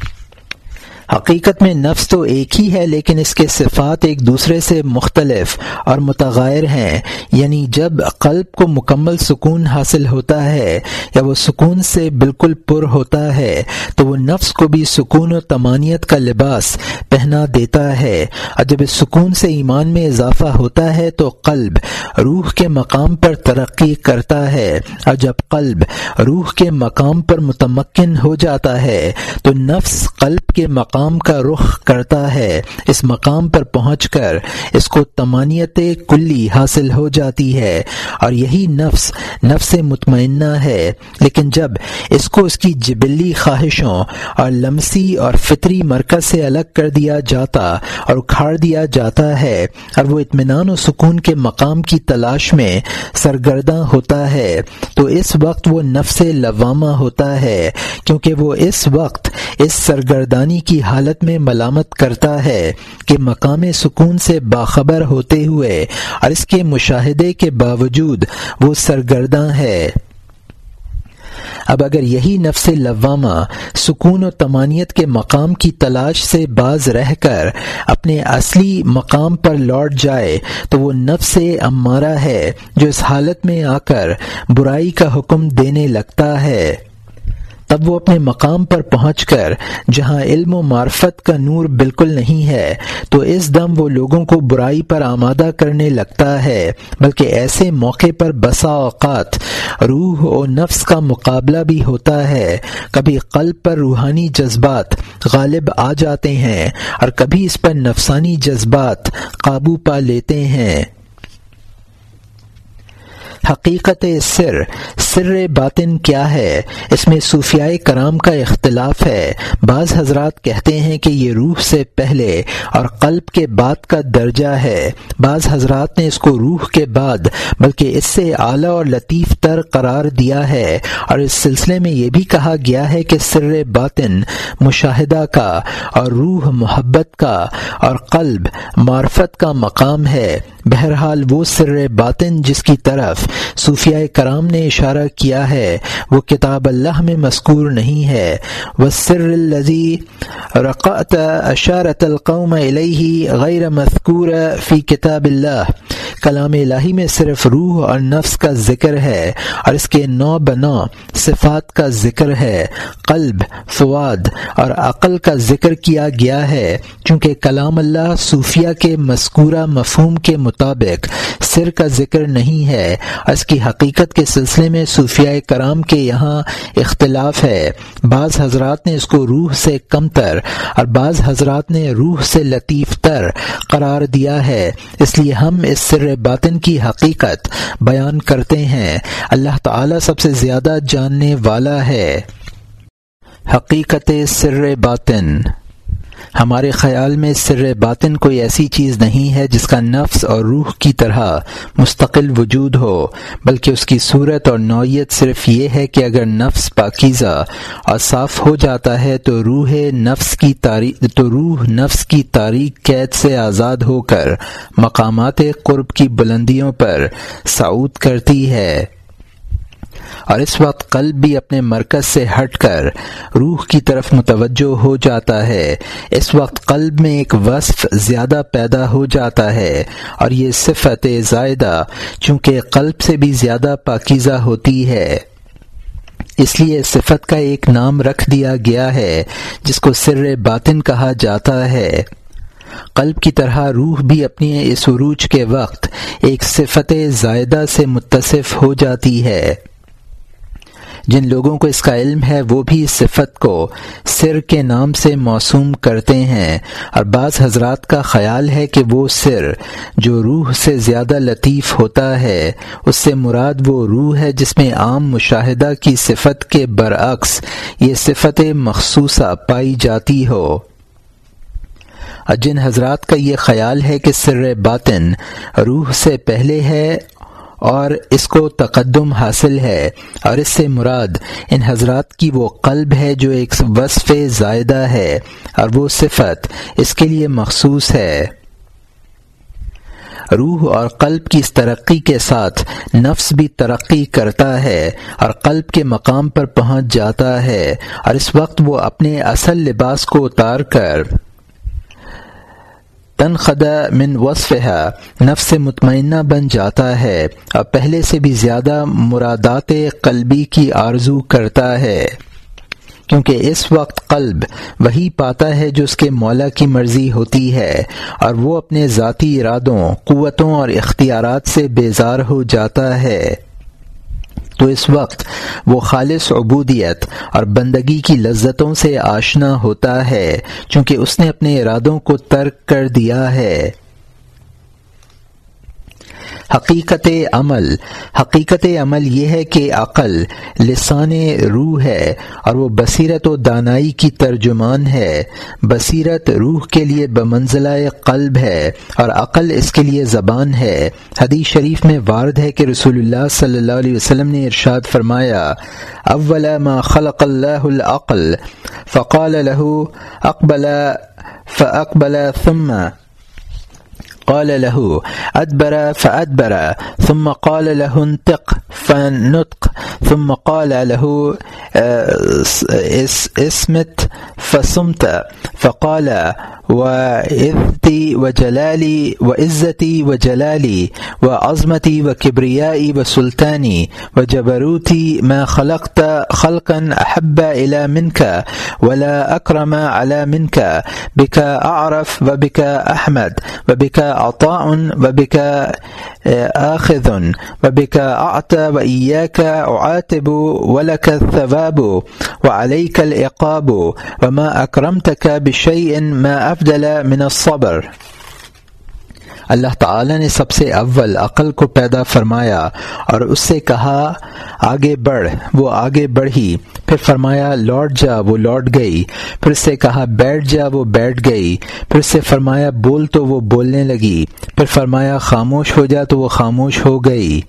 حقیقت میں نفس تو ایک ہی ہے، لیکن اس کے صفات ایک دوسرے سے مختلف اور متغیر ہیں۔ یعنی جب قلب کو مکمل سکون حاصل ہوتا ہے یا وہ سکون سے بالکل پر ہوتا ہے، تو وہ نفس کو بھی سکون و تمانیت کا لباس پہنا دیتا ہے۔ اور جب اس سکون سے ایمان میں اضافہ ہوتا ہے، تو قلب روح کے مقام پر ترقی کرتا ہے۔ اور جب قلب روح کے مقام پر متمکن ہو جاتا ہے، تو نفس قلب کے مقام مقام کا رخ کرتا ہے۔ اس مقام پر پہنچ کر اس کو تمانیت کلی حاصل ہو جاتی ہے۔ اور یہی نفس نفس مطمئنہ ہے۔ لیکن جب اس کو اس کی جبلی خواہشوں اور لمسی اور فطری مرکز سے الگ کر دیا جاتا اور اکھاڑ دیا جاتا ہے، اور وہ اطمینان و سکون کے مقام کی تلاش میں سرگرداں ہوتا ہے، تو اس وقت وہ نفس لوامہ ہوتا ہے۔ کیونکہ وہ اس وقت اس سرگردانی کی حالت میں ملامت کرتا ہے کہ مقام سکون سے باخبر ہوتے ہوئے اور اس کے مشاہدے کے باوجود وہ سرگرداں ہے۔ اب اگر یہی نفس لوامہ سکون و تمانیت کے مقام کی تلاش سے باز رہ کر اپنے اصلی مقام پر لوٹ جائے تو وہ نفس امارہ ہے جو اس حالت میں آ کر برائی کا حکم دینے لگتا ہے۔ تب وہ اپنے مقام پر پہنچ کر جہاں علم و معرفت کا نور بالکل نہیں ہے، تو اس دم وہ لوگوں کو برائی پر آمادہ کرنے لگتا ہے، بلکہ ایسے موقع پر بسا اوقات روح و نفس کا مقابلہ بھی ہوتا ہے۔ کبھی قلب پر روحانی جذبات غالب آ جاتے ہیں اور کبھی اس پر نفسانی جذبات قابو پا لیتے ہیں۔ حقیقت سر سر باطن کیا ہے؟ اس میں صوفیائے کرام کا اختلاف ہے۔ بعض حضرات کہتے ہیں کہ یہ روح سے پہلے اور قلب کے بعد کا درجہ ہے۔ بعض حضرات نے اس کو روح کے بعد، بلکہ اس سے اعلیٰ اور لطیف تر قرار دیا ہے۔ اور اس سلسلے میں یہ بھی کہا گیا ہے کہ سر باطن مشاہدہ کا اور روح محبت کا اور قلب معرفت کا مقام ہے۔ بہرحال وہ سر باطن جس کی طرف صوفیہ کرام نے اشارہ کیا ہے، وہ کتاب اللہ میں مذکور نہیں ہے۔ وسر الزی رقعت اشارت القوم علیہ غیر مذکور فی کتاب اللہ کلام الہی میں صرف روح اور نفس کا ذکر ہے اور اس کے نو بنا صفات کا ذکر ہے، قلب، فواد اور عقل کا ذکر کیا گیا ہے۔ چونکہ کلام اللہ صوفیہ کے مذکورہ مفہوم کے مطابق سر کا ذکر نہیں ہے اس کی حقیقت کے سلسلے میں صوفیہ کرام کے یہاں اختلاف ہے۔ بعض حضرات نے اس کو روح سے کم تر اور بعض حضرات نے روح سے لطیف تر قرار دیا ہے۔ اس لیے ہم اس سر باطن کی حقیقت بیان کرتے ہیں۔ اللہ تعالی سب سے زیادہ جاننے والا ہے۔ حقیقت سر باطن۔ ہمارے خیال میں سر باطن کوئی ایسی چیز نہیں ہے جس کا نفس اور روح کی طرح مستقل وجود ہو، بلکہ اس کی صورت اور نوعیت صرف یہ ہے کہ اگر نفس پاکیزہ اور صاف ہو جاتا ہے تو روح نفس کی تاریخ تو روح نفس کی تاریخ قید سے آزاد ہو کر مقامات قرب کی بلندیوں پر سعود کرتی ہے۔ اور اس وقت قلب بھی اپنے مرکز سے ہٹ کر روح کی طرف متوجہ ہو جاتا ہے۔ اس وقت قلب میں ایک وصف زیادہ پیدا ہو جاتا ہے اور یہ صفت زائدہ، چونکہ قلب سے بھی زیادہ پاکیزہ ہوتی ہے۔ اس لیے صفت کا ایک نام رکھ دیا گیا ہے، جس کو سر باطن کہا جاتا ہے۔ قلب کی طرح روح بھی اپنی اس عروج کے وقت ایک صفت زائدہ سے متصف ہو جاتی ہے۔ جن لوگوں کو اس کا علم ہے، وہ بھی اس صفت کو سر کے نام سے موسوم کرتے ہیں۔ اور بعض حضرات کا خیال ہے کہ وہ سر جو روح سے زیادہ لطیف ہوتا ہے، اس سے مراد وہ روح ہے جس میں عام مشاہدہ کی صفت کے برعکس یہ صفت مخصوصہ پائی جاتی ہو۔ اور جن حضرات کا یہ خیال ہے کہ سر باطن روح سے پہلے ہے اور اس کو تقدم حاصل ہے اور اس سے مراد ان حضرات کی وہ قلب ہے جو ایک وصف زائدہ ہے اور وہ صفت اس کے لیے مخصوص ہے۔ روح اور قلب کی اس ترقی کے ساتھ نفس بھی ترقی کرتا ہے اور قلب کے مقام پر پہنچ جاتا ہے اور اس وقت وہ اپنے اصل لباس کو اتار کر تنخدہ من وصف نفس مطمئنہ بن جاتا ہے اور پہلے سے بھی زیادہ مرادات قلبی کی آرزو کرتا ہے۔ کیونکہ اس وقت قلب وہی پاتا ہے جو اس کے مولا کی مرضی ہوتی ہے، اور وہ اپنے ذاتی ارادوں، قوتوں اور اختیارات سے بیزار ہو جاتا ہے۔ تو اس وقت وہ خالص عبودیت اور بندگی کی لذتوں سے آشنا ہوتا ہے، چونکہ اس نے اپنے ارادوں کو ترک کر دیا ہے۔ حقیقت عمل۔ حقیقت عمل یہ ہے کہ عقل لسان روح ہے اور وہ بصیرت و دانائی کی ترجمان ہے۔ بصیرت روح کے لیے بمنزلہ قلب ہے اور عقل اس کے لیے زبان ہے۔ حدیث شریف میں وارد ہے کہ رسول اللہ صلی اللہ علیہ وسلم نے ارشاد فرمایا، اول ما خلق اللہ العقل فقال له، اقبل، فاقبل ثم قال له، أدبر فأدبر، ثم قال له انتق فنطق، ثم قال له اسمت فسمت فقال وعزتي وجلالي وعزتي وجلالي، وعظمتي وكبريائي وسلطاني، وجبروتي ما خلقت خلقا أحب إلى منك، ولا أكرم على منك، بك أعرف وبك أحمد، وبك عطاء وبك آخذ وبك أعطى وإياك أعاتب ولك الثواب وعليك العقاب وما أكرمتك بشيء ما أفدل من الصبر. اللہ تعالی نے سب سے اول عقل کو پیدا فرمایا اور اس سے کہا، آگے بڑھ، وہ آگے بڑھی۔ پھر فرمایا، لوٹ جا، وہ لوٹ گئی۔ پھر اس سے کہا، بیٹھ جا، وہ بیٹھ گئی۔ پھر اس سے فرمایا، بول تو وہ بولنے لگی۔ پھر فرمایا، خاموش ہو جا تو وہ خاموش ہو گئی۔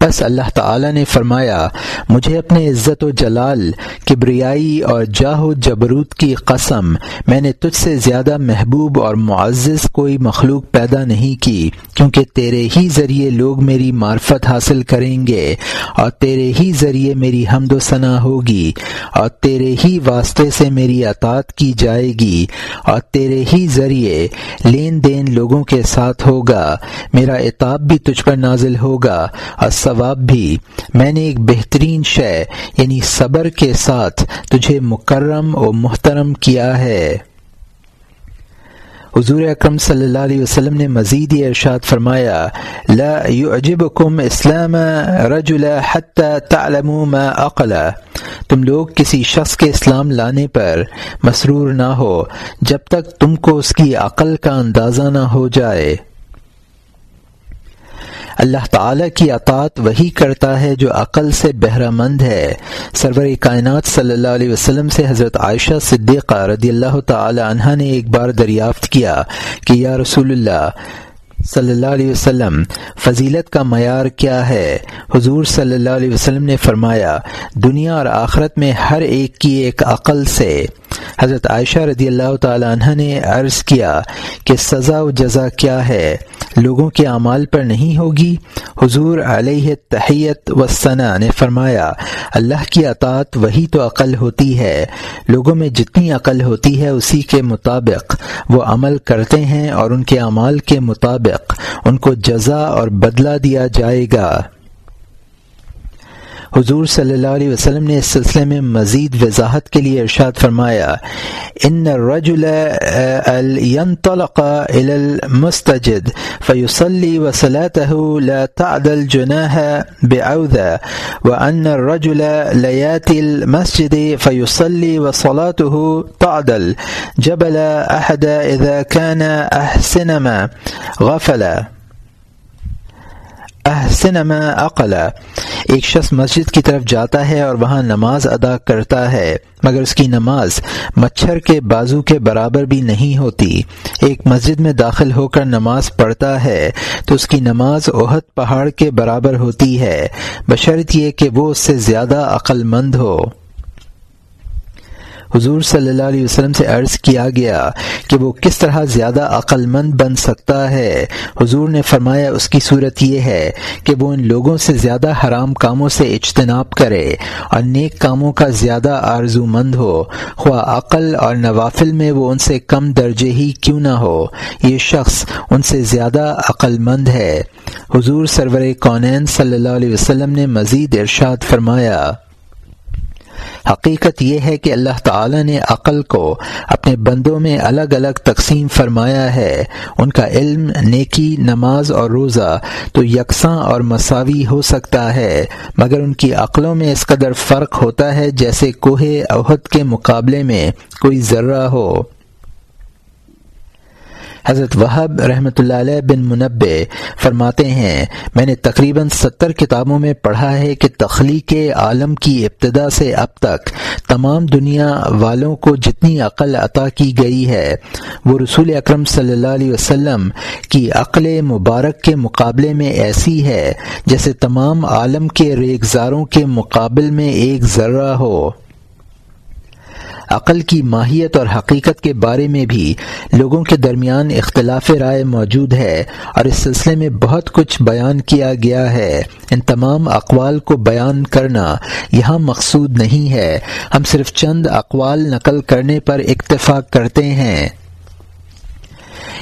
بس اللہ تعالی نے فرمایا، مجھے اپنے عزت و جلال، کبریائی اور جاہ و جبروت کی قسم، میں نے تجھ سے زیادہ محبوب اور معزز کوئی مخلوق پیدا نہیں کی، کیونکہ تیرے ہی ذریعے لوگ میری معرفت حاصل کریں گے، اور تیرے ہی ذریعے میری حمد و ثنا ہوگی، اور تیرے ہی واسطے سے میری اطاعت کی جائے گی، اور تیرے ہی ذریعے لین دین لوگوں کے ساتھ ہوگا، میرا اطاب بھی تجھ پر نازل ہوگا، اور ثواب بھی۔ میں نے ایک بہترین شے یعنی صبر کے ساتھ تجھے مکرم و محترم کیا ہے۔ حضور اکرم صلی اللہ علیہ وسلم نے مزید یہ ارشاد فرمایا، لا يعجبكم اسلام رجل حتى تعلموا ما اقلا تم لوگ کسی شخص کے اسلام لانے پر مسرور نہ ہو، جب تک تم کو اس کی عقل کا اندازہ نہ ہو جائے۔ اللہ تعالی کی اطاعت وہی کرتا ہے جو عقل سے بہرہ مند ہے۔ سرور کائنات صلی اللہ علیہ وسلم سے حضرت عائشہ صدیقہ رضی اللہ تعالی عنہ نے ایک بار دریافت کیا کہ یا رسول اللہ صلی اللہ علیہ وسلم، فضیلت کا معیار کیا ہے؟ حضور صلی اللہ علیہ وسلم نے فرمایا، دنیا اور آخرت میں ہر ایک کی ایک عقل سے۔ حضرت عائشہ رضی اللہ تعالی عنہ نے عرض کیا کہ سزا و جزا کیا ہے، لوگوں کے اعمال پر نہیں ہوگی۔ حضور علیہ تحیت و ثنا نے فرمایا، اللہ کی اطاعت وہی تو عقل ہوتی ہے۔ لوگوں میں جتنی عقل ہوتی ہے، اسی کے مطابق وہ عمل کرتے ہیں اور ان کے اعمال کے مطابق ان کو جزا اور بدلہ دیا جائے گا۔ حضور صلی اللہ علیہ وسلم نے اس سلسلے میں مزید وضاحت کے لیے ارشاد فرمایا، ان الرجل ينطلق الى المستجد فيصلي وصلاته لا تعدل جناها بعوذا وان الرجل لا ياتي المسجد فيصلي وصلاته تعدل، جبل احد اذا كان احسنما غفلا. احسنما عقلا ایک شخص مسجد کی طرف جاتا ہے اور وہاں نماز ادا کرتا ہے، مگر اس کی نماز مچھر کے بازو کے برابر بھی نہیں ہوتی۔ ایک مسجد میں داخل ہو کر نماز پڑھتا ہے تو اس کی نماز اوہد پہاڑ کے برابر ہوتی ہے۔ بشرط یہ کہ وہ اس سے زیادہ عقل مند ہو۔ حضور صلی اللہ علیہ وسلم سے عرض کیا گیا کہ وہ کس طرح زیادہ عقل مند بن سکتا ہے۔ حضور نے فرمایا، اس کی صورت یہ ہے کہ وہ ان لوگوں سے زیادہ حرام کاموں سے اجتناب کرے اور نیک کاموں کا زیادہ آرزو مند ہو۔ خواہ عقل اور نوافل میں وہ ان سے کم درجے ہی کیوں نہ ہو، یہ شخص ان سے زیادہ عقل مند ہے۔ حضور سرور کونین صلی اللہ علیہ وسلم نے مزید ارشاد فرمایا۔ حقیقت یہ ہے کہ اللہ تعالی نے عقل کو اپنے بندوں میں الگ الگ تقسیم فرمایا ہے۔ ان کا علم، نیکی، نماز اور روزہ تو یکساں اور مساوی ہو سکتا ہے، مگر ان کی عقلوں میں اس قدر فرق ہوتا ہے جیسے کوہ عہد کے مقابلے میں کوئی ذرہ ہو۔ حضرت وہب رحمۃ اللہ علیہ بن منبع فرماتے ہیں، میں نے تقریباً ستر کتابوں میں پڑھا ہے کہ تخلیق عالم کی ابتدا سے اب تک تمام دنیا والوں کو جتنی عقل عطا کی گئی ہے، وہ رسول اکرم صلی اللہ علیہ وسلم کی عقل مبارک کے مقابلے میں ایسی ہے جیسے تمام عالم کے ریگزاروں کے مقابل میں ایک ذرہ ہو۔ عقل کی ماہیت اور حقیقت کے بارے میں بھی لوگوں کے درمیان اختلاف رائے موجود ہے اور اس سلسلے میں بہت کچھ بیان کیا گیا ہے۔ ان تمام اقوال کو بیان کرنا یہاں مقصود نہیں ہے۔ ہم صرف چند اقوال نقل کرنے پر اکتفاق کرتے ہیں۔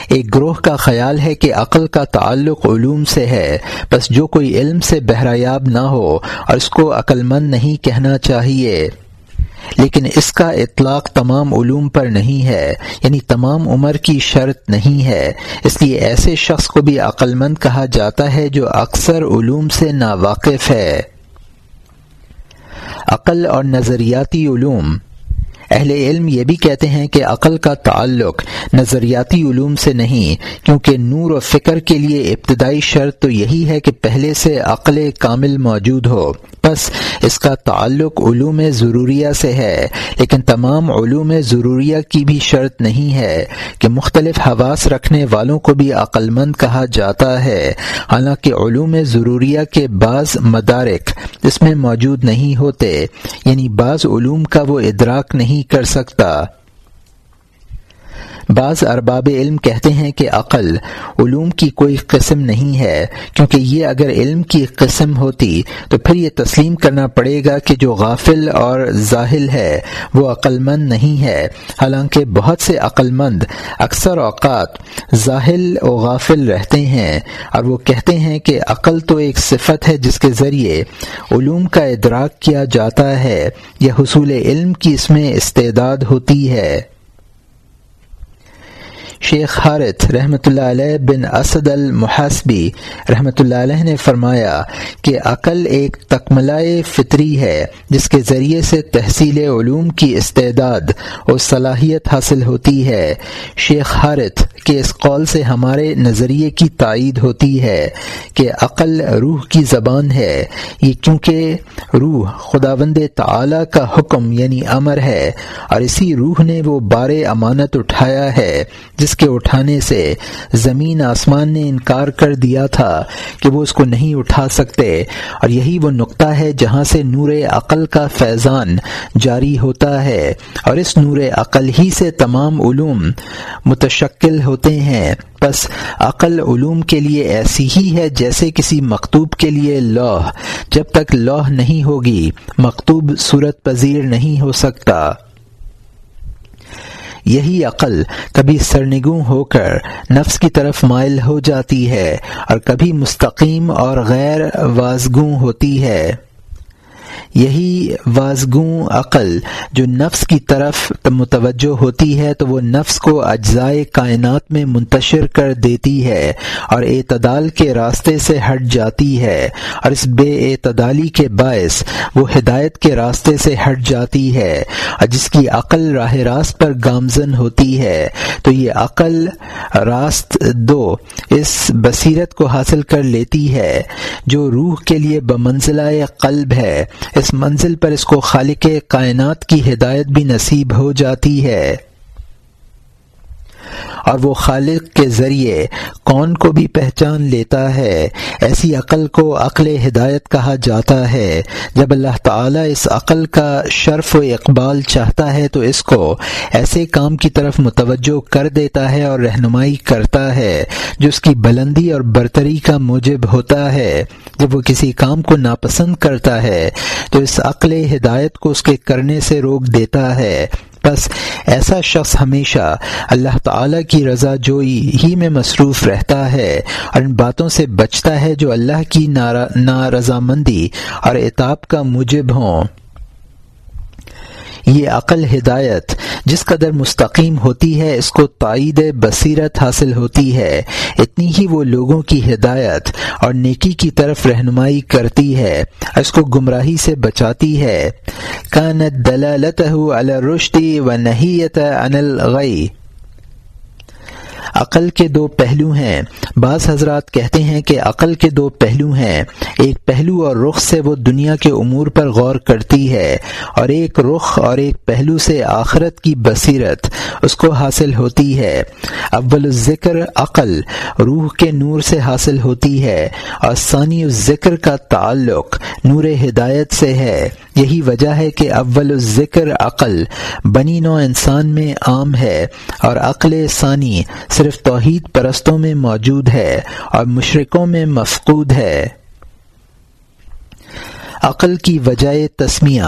ایک گروہ کا خیال ہے کہ عقل کا تعلق علوم سے ہے۔ بس جو کوئی علم سے بہرایاب نہ ہو اور اس کو عقل مند نہیں کہنا چاہیے۔ لیکن اس کا اطلاق تمام علوم پر نہیں ہے یعنی تمام عمر کی شرط نہیں ہے۔ اس لیے ایسے شخص کو بھی عقل مند کہا جاتا ہے جو اکثر علوم سے ناواقف ہے۔ عقل اور نظریاتی علوم۔ اہل علم یہ بھی کہتے ہیں کہ عقل کا تعلق نظریاتی علوم سے نہیں، کیونکہ نور و فکر کے لیے ابتدائی شرط تو یہی ہے کہ پہلے سے عقل کامل موجود ہو۔ بس اس کا تعلق علوم ضروریہ سے ہے، لیکن تمام علوم ضروریہ کی بھی شرط نہیں ہے کہ مختلف حواس رکھنے والوں کو بھی عقل مند کہا جاتا ہے۔ حالانکہ علوم ضروریہ کے بعض مدارک اس میں موجود نہیں ہوتے یعنی بعض علوم کا وہ ادراک نہیں کر سکتا۔ بعض ارباب علم کہتے ہیں کہ عقل علوم کی کوئی قسم نہیں ہے، کیونکہ یہ اگر علم کی قسم ہوتی تو پھر یہ تسلیم کرنا پڑے گا کہ جو غافل اور ظاہل ہے، وہ عقل مند نہیں ہے۔ حالانکہ بہت سے عقل مند اکثر اوقات ظاہل و غافل رہتے ہیں اور وہ کہتے ہیں کہ عقل تو ایک صفت ہے جس کے ذریعے علوم کا ادراک کیا جاتا ہے یا حصول علم کی اس میں استعداد ہوتی ہے۔ شیخ حارث رحمۃ اللہ علیہ بن اسد المحاسبی رحمۃ اللہ علیہ نے فرمایا کہ عقل ایک تکملائے فطری ہے، جس کے ذریعے سے تحصیل علوم کی استعداد اور صلاحیت حاصل ہوتی ہے۔ شیخ حارث کے اس قول سے ہمارے نظریے کی تائید ہوتی ہے کہ عقل روح کی زبان ہے۔ یہ کیونکہ روح خداوند تعالی کا حکم یعنی امر ہے اور اسی روح نے وہ بار امانت اٹھایا ہے، جس جس کے اٹھانے سے زمین آسمان نے انکار کر دیا تھا کہ وہ اس کو نہیں اٹھا سکتے۔ اور یہی وہ نقطہ ہے جہاں سے نور عقل کا فیضان جاری ہوتا ہے۔ اور اس نور عقل ہی سے تمام علوم متشکل ہوتے ہیں۔ بس عقل علوم کے لیے ایسی ہی ہے جیسے کسی مکتوب کے لیے لوح۔ جب تک لوح نہیں ہوگی، مکتوب صورت پذیر نہیں ہو سکتا۔ یہی عقل کبھی سرنگوں ہو کر نفس کی طرف مائل ہو جاتی ہے اور کبھی مستقیم اور غیر وازگوں ہوتی ہے۔ یہی وازگوں عقل جو نفس کی طرف متوجہ ہوتی ہے تو وہ نفس کو اجزائے کائنات میں منتشر کر دیتی ہے اور اعتدال کے راستے سے ہٹ جاتی ہے اور اس بے اعتدالی کے باعث وہ ہدایت کے راستے سے ہٹ جاتی ہے اور جس کی عقل راہ راست پر گامزن ہوتی ہے تو یہ عقل راست دو اس بصیرت کو حاصل کر لیتی ہے جو روح کے لیے بمنزلہ قلب ہے اس منزل پر اس کو خالق کائنات کی ہدایت بھی نصیب ہو جاتی ہے۔ اور وہ خالق کے ذریعے کون کو بھی پہچان لیتا ہے، ایسی عقل کو عقل ہدایت کہا جاتا ہے۔ جب اللہ تعالیٰ اس عقل کا شرف و اقبال چاہتا ہے تو اس کو ایسے کام کی طرف متوجہ کر دیتا ہے اور رہنمائی کرتا ہے، جو اس کی بلندی اور برتری کا موجب ہوتا ہے۔ جب وہ کسی کام کو ناپسند کرتا ہے تو اس عقل ہدایت کو اس کے کرنے سے روک دیتا ہے۔ بس ایسا شخص ہمیشہ اللہ تعالی کی رضا جوئی ہی میں مصروف رہتا ہے اور ان باتوں سے بچتا ہے جو اللہ کی نارضامندی اور اعتاب کا موجب ہوں۔ یہ عقل ہدایت جس قدر مستقیم ہوتی ہے، اس کو تائید بصیرت حاصل ہوتی ہے۔ اتنی ہی وہ لوگوں کی ہدایت اور نیکی کی طرف رہنمائی کرتی ہے، اس کو گمراہی سے بچاتی ہے۔ کانت دلالت و نحیت انل غی عقل کے دو پہلو ہیں۔ بعض حضرات کہتے ہیں کہ عقل کے دو پہلو ہیں۔ ایک پہلو اور رخ سے وہ دنیا کے امور پر غور کرتی ہے، اور ایک رخ اور ایک پہلو سے آخرت کی بصیرت اس کو حاصل ہوتی ہے۔ اول الذکر عقل، روح کے نور سے حاصل ہوتی ہے، اور ثانی الذکر کا تعلق نور ہدایت سے ہے۔ یہی وجہ ہے کہ اول الذکر عقل بنی نو انسان میں عام ہے، اور عقل ثانی صرف توحید پرستوں میں موجود ہے اور مشرقوں میں مفقود ہے۔ عقل کی وجہ تسمیہ۔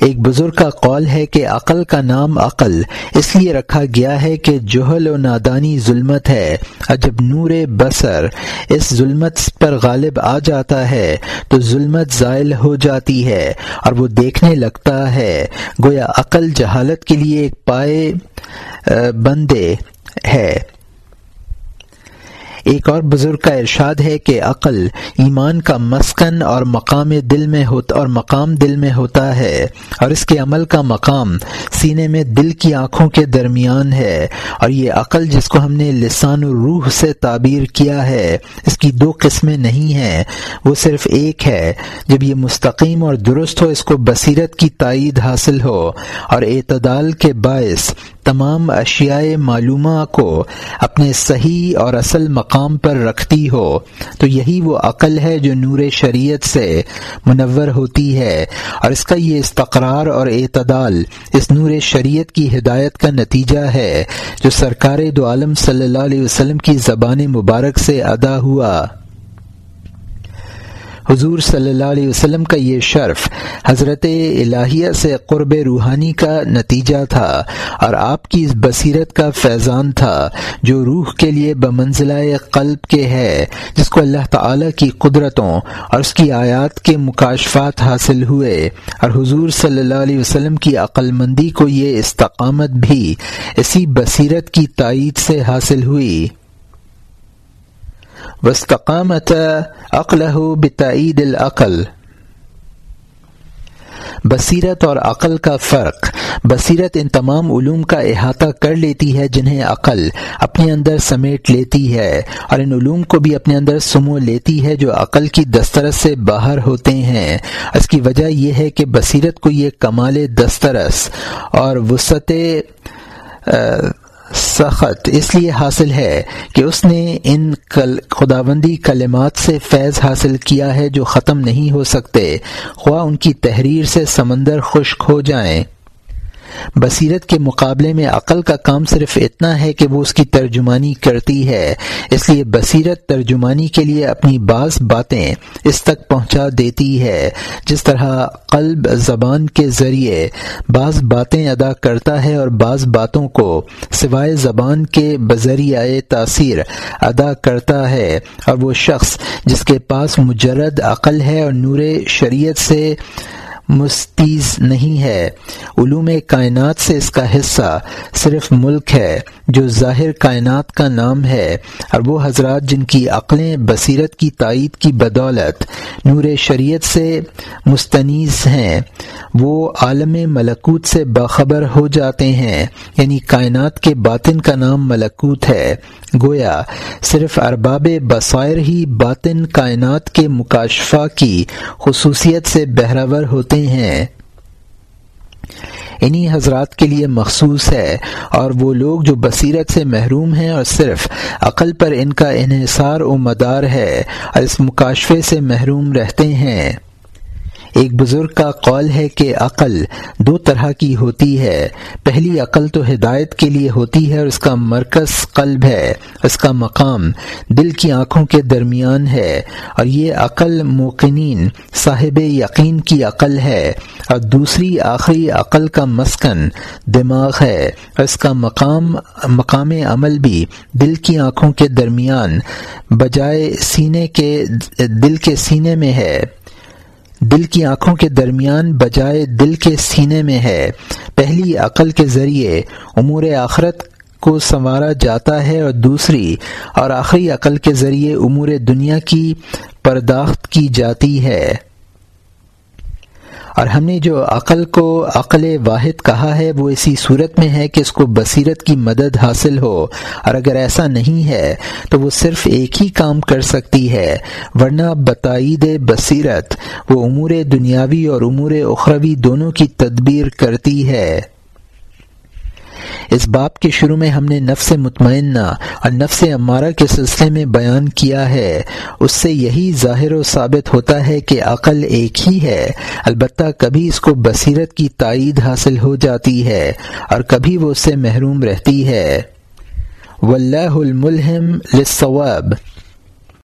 ایک بزرگ کا قول ہے کہ عقل کا نام عقل اس لیے رکھا گیا ہے کہ جوہل و نادانی ظلمت ہے۔ اور جب نور بسر اس ظلمت پر غالب آ جاتا ہے تو ظلمت زائل ہو جاتی ہے اور وہ دیکھنے لگتا ہے۔ گویا عقل جہالت کے لیے ایک پائے بندے ہے۔ ایک اور بزرگ کا ارشاد ہے کہ عقل ایمان کا مسکن اور مقام دل میں ہوتا اور مقام دل میں ہوتا ہے، اور اس کے عمل کا مقام سینے میں دل کی آنکھوں کے درمیان ہے، اور یہ عقل جس کو ہم نے لسان و روح سے تعبیر کیا ہے، اس کی دو قسمیں نہیں ہیں، وہ صرف ایک ہے۔ جب یہ مستقیم اور درست ہو، اس کو بصیرت کی تائید حاصل ہو، اور اعتدال کے باعث تمام اشیاء معلومہ کو اپنے صحیح اور اصل مقام پر رکھتی ہو، تو یہی وہ عقل ہے جو نور شریعت سے منور ہوتی ہے، اور اس کا یہ استقرار اور اعتدال اس نور شریعت کی ہدایت کا نتیجہ ہے جو سرکار دو عالم صلی اللہ علیہ وسلم کی زبان مبارک سے ادا ہوا۔ حضور صلی اللہ علیہ وسلم کا یہ شرف حضرت الہیہ سے قرب روحانی کا نتیجہ تھا اور آپ کی اس بصیرت کا فیضان تھا جو روح کے لیے بمنزلہ قلب کے ہے، جس کو اللہ تعالی کی قدرتوں اور اس کی آیات کے مکاشفات حاصل ہوئے۔ اور حضور صلی اللہ علیہ وسلم کی عقل مندی کو یہ استقامت بھی اسی بصیرت کی تائید سے حاصل ہوئی۔ وسطامت عقل بتعید العقل. بصیرت اور عقل کا فرق. بصیرت ان تمام علوم کا احاطہ کر لیتی ہے جنہیں عقل اپنے اندر سمیٹ لیتی ہے اور ان علوم کو بھی اپنے اندر سمو لیتی ہے جو عقل کی دسترس سے باہر ہوتے ہیں۔ اس کی وجہ یہ ہے کہ بصیرت کو یہ کمال دسترس اور وسط سخت اس لیے حاصل ہے کہ اس نے ان خداوندی کلمات سے فیض حاصل کیا ہے جو ختم نہیں ہو سکتے۔ خواہ ان کی تحریر سے سمندر خشک ہو جائیں۔ بصیرت کے مقابلے میں عقل کا کام صرف اتنا ہے کہ وہ اس کی ترجمانی کرتی ہے۔ اس لیے بصیرت ترجمانی کے لیے اپنی بعض باتیں اس تک پہنچا دیتی ہے۔ جس طرح قلب زبان کے ذریعے بعض باتیں ادا کرتا ہے اور بعض باتوں کو سوائے زبان کے بذریعہ تاثیر ادا کرتا ہے۔ اور وہ شخص جس کے پاس مجرد عقل ہے اور نور شریعت سے مستیز نہیں ہے۔ علوم کائنات سے اس کا حصہ صرف ملک ہے جو ظاہر کائنات کا نام ہے، اور وہ حضرات جن کی عقلیں، بصیرت کی تائید کی بدولت نور شریعت سے مستنیز ہیں، وہ عالم ملکوت سے باخبر ہو جاتے ہیں۔ یعنی کائنات کے باطن کا نام ملکوت ہے۔ گویا صرف ارباب بصائر ہی باطن کائنات کے مکاشفہ کی خصوصیت سے بہراور ہوتے ہیں انہی حضرات کے لیے مخصوص ہے اور وہ لوگ جو بصیرت سے محروم ہیں اور صرف عقل پر ان کا انحصار و مدار ہے اور اس مکاشفے سے محروم رہتے ہیں۔ ایک بزرگ کا قول ہے کہ عقل دو طرح کی ہوتی ہے۔ پہلی عقل تو ہدایت کے لیے ہوتی ہے اور اس کا مرکز قلب ہے، اس کا مقام دل کی آنکھوں کے درمیان ہے۔ اور یہ عقل موقنین، صاحب یقین کی عقل ہے۔ اور دوسری آخری عقل کا مسکن دماغ ہے۔ اور اس کا مقام مقام عمل بھی دل کی آنکھوں کے درمیان، بجائے سینے کے، دل کے سینے میں ہے۔ دل کی آنکھوں کے درمیان بجائے دل کے سینے میں ہے۔ پہلی عقل کے ذریعے امور آخرت کو سنوارا جاتا ہے اور دوسری اور آخری عقل کے ذریعے امور دنیا کی پرداخت کی جاتی ہے۔ اور ہم نے جو عقل کو عقل واحد کہا ہے، وہ اسی صورت میں ہے کہ اس کو بصیرت کی مدد حاصل ہو۔ اور اگر ایسا نہیں ہے، تو وہ صرف ایک ہی کام کر سکتی ہے، ورنہ بتائید بصیرت، وہ امور دنیاوی اور امور اخروی دونوں کی تدبیر کرتی ہے۔ اس باپ کے شروع میں ہم نے نفس مطمئنہ اور نفس امارہ کے سلسلے میں بیان کیا ہے۔ اس سے یہی ظاہر و ثابت ہوتا ہے کہ عقل ایک ہی ہے۔ البتہ کبھی اس کو بصیرت کی تائید حاصل ہو جاتی ہے اور کبھی وہ اس سے محروم رہتی ہے۔ واللہ الملہم للصواب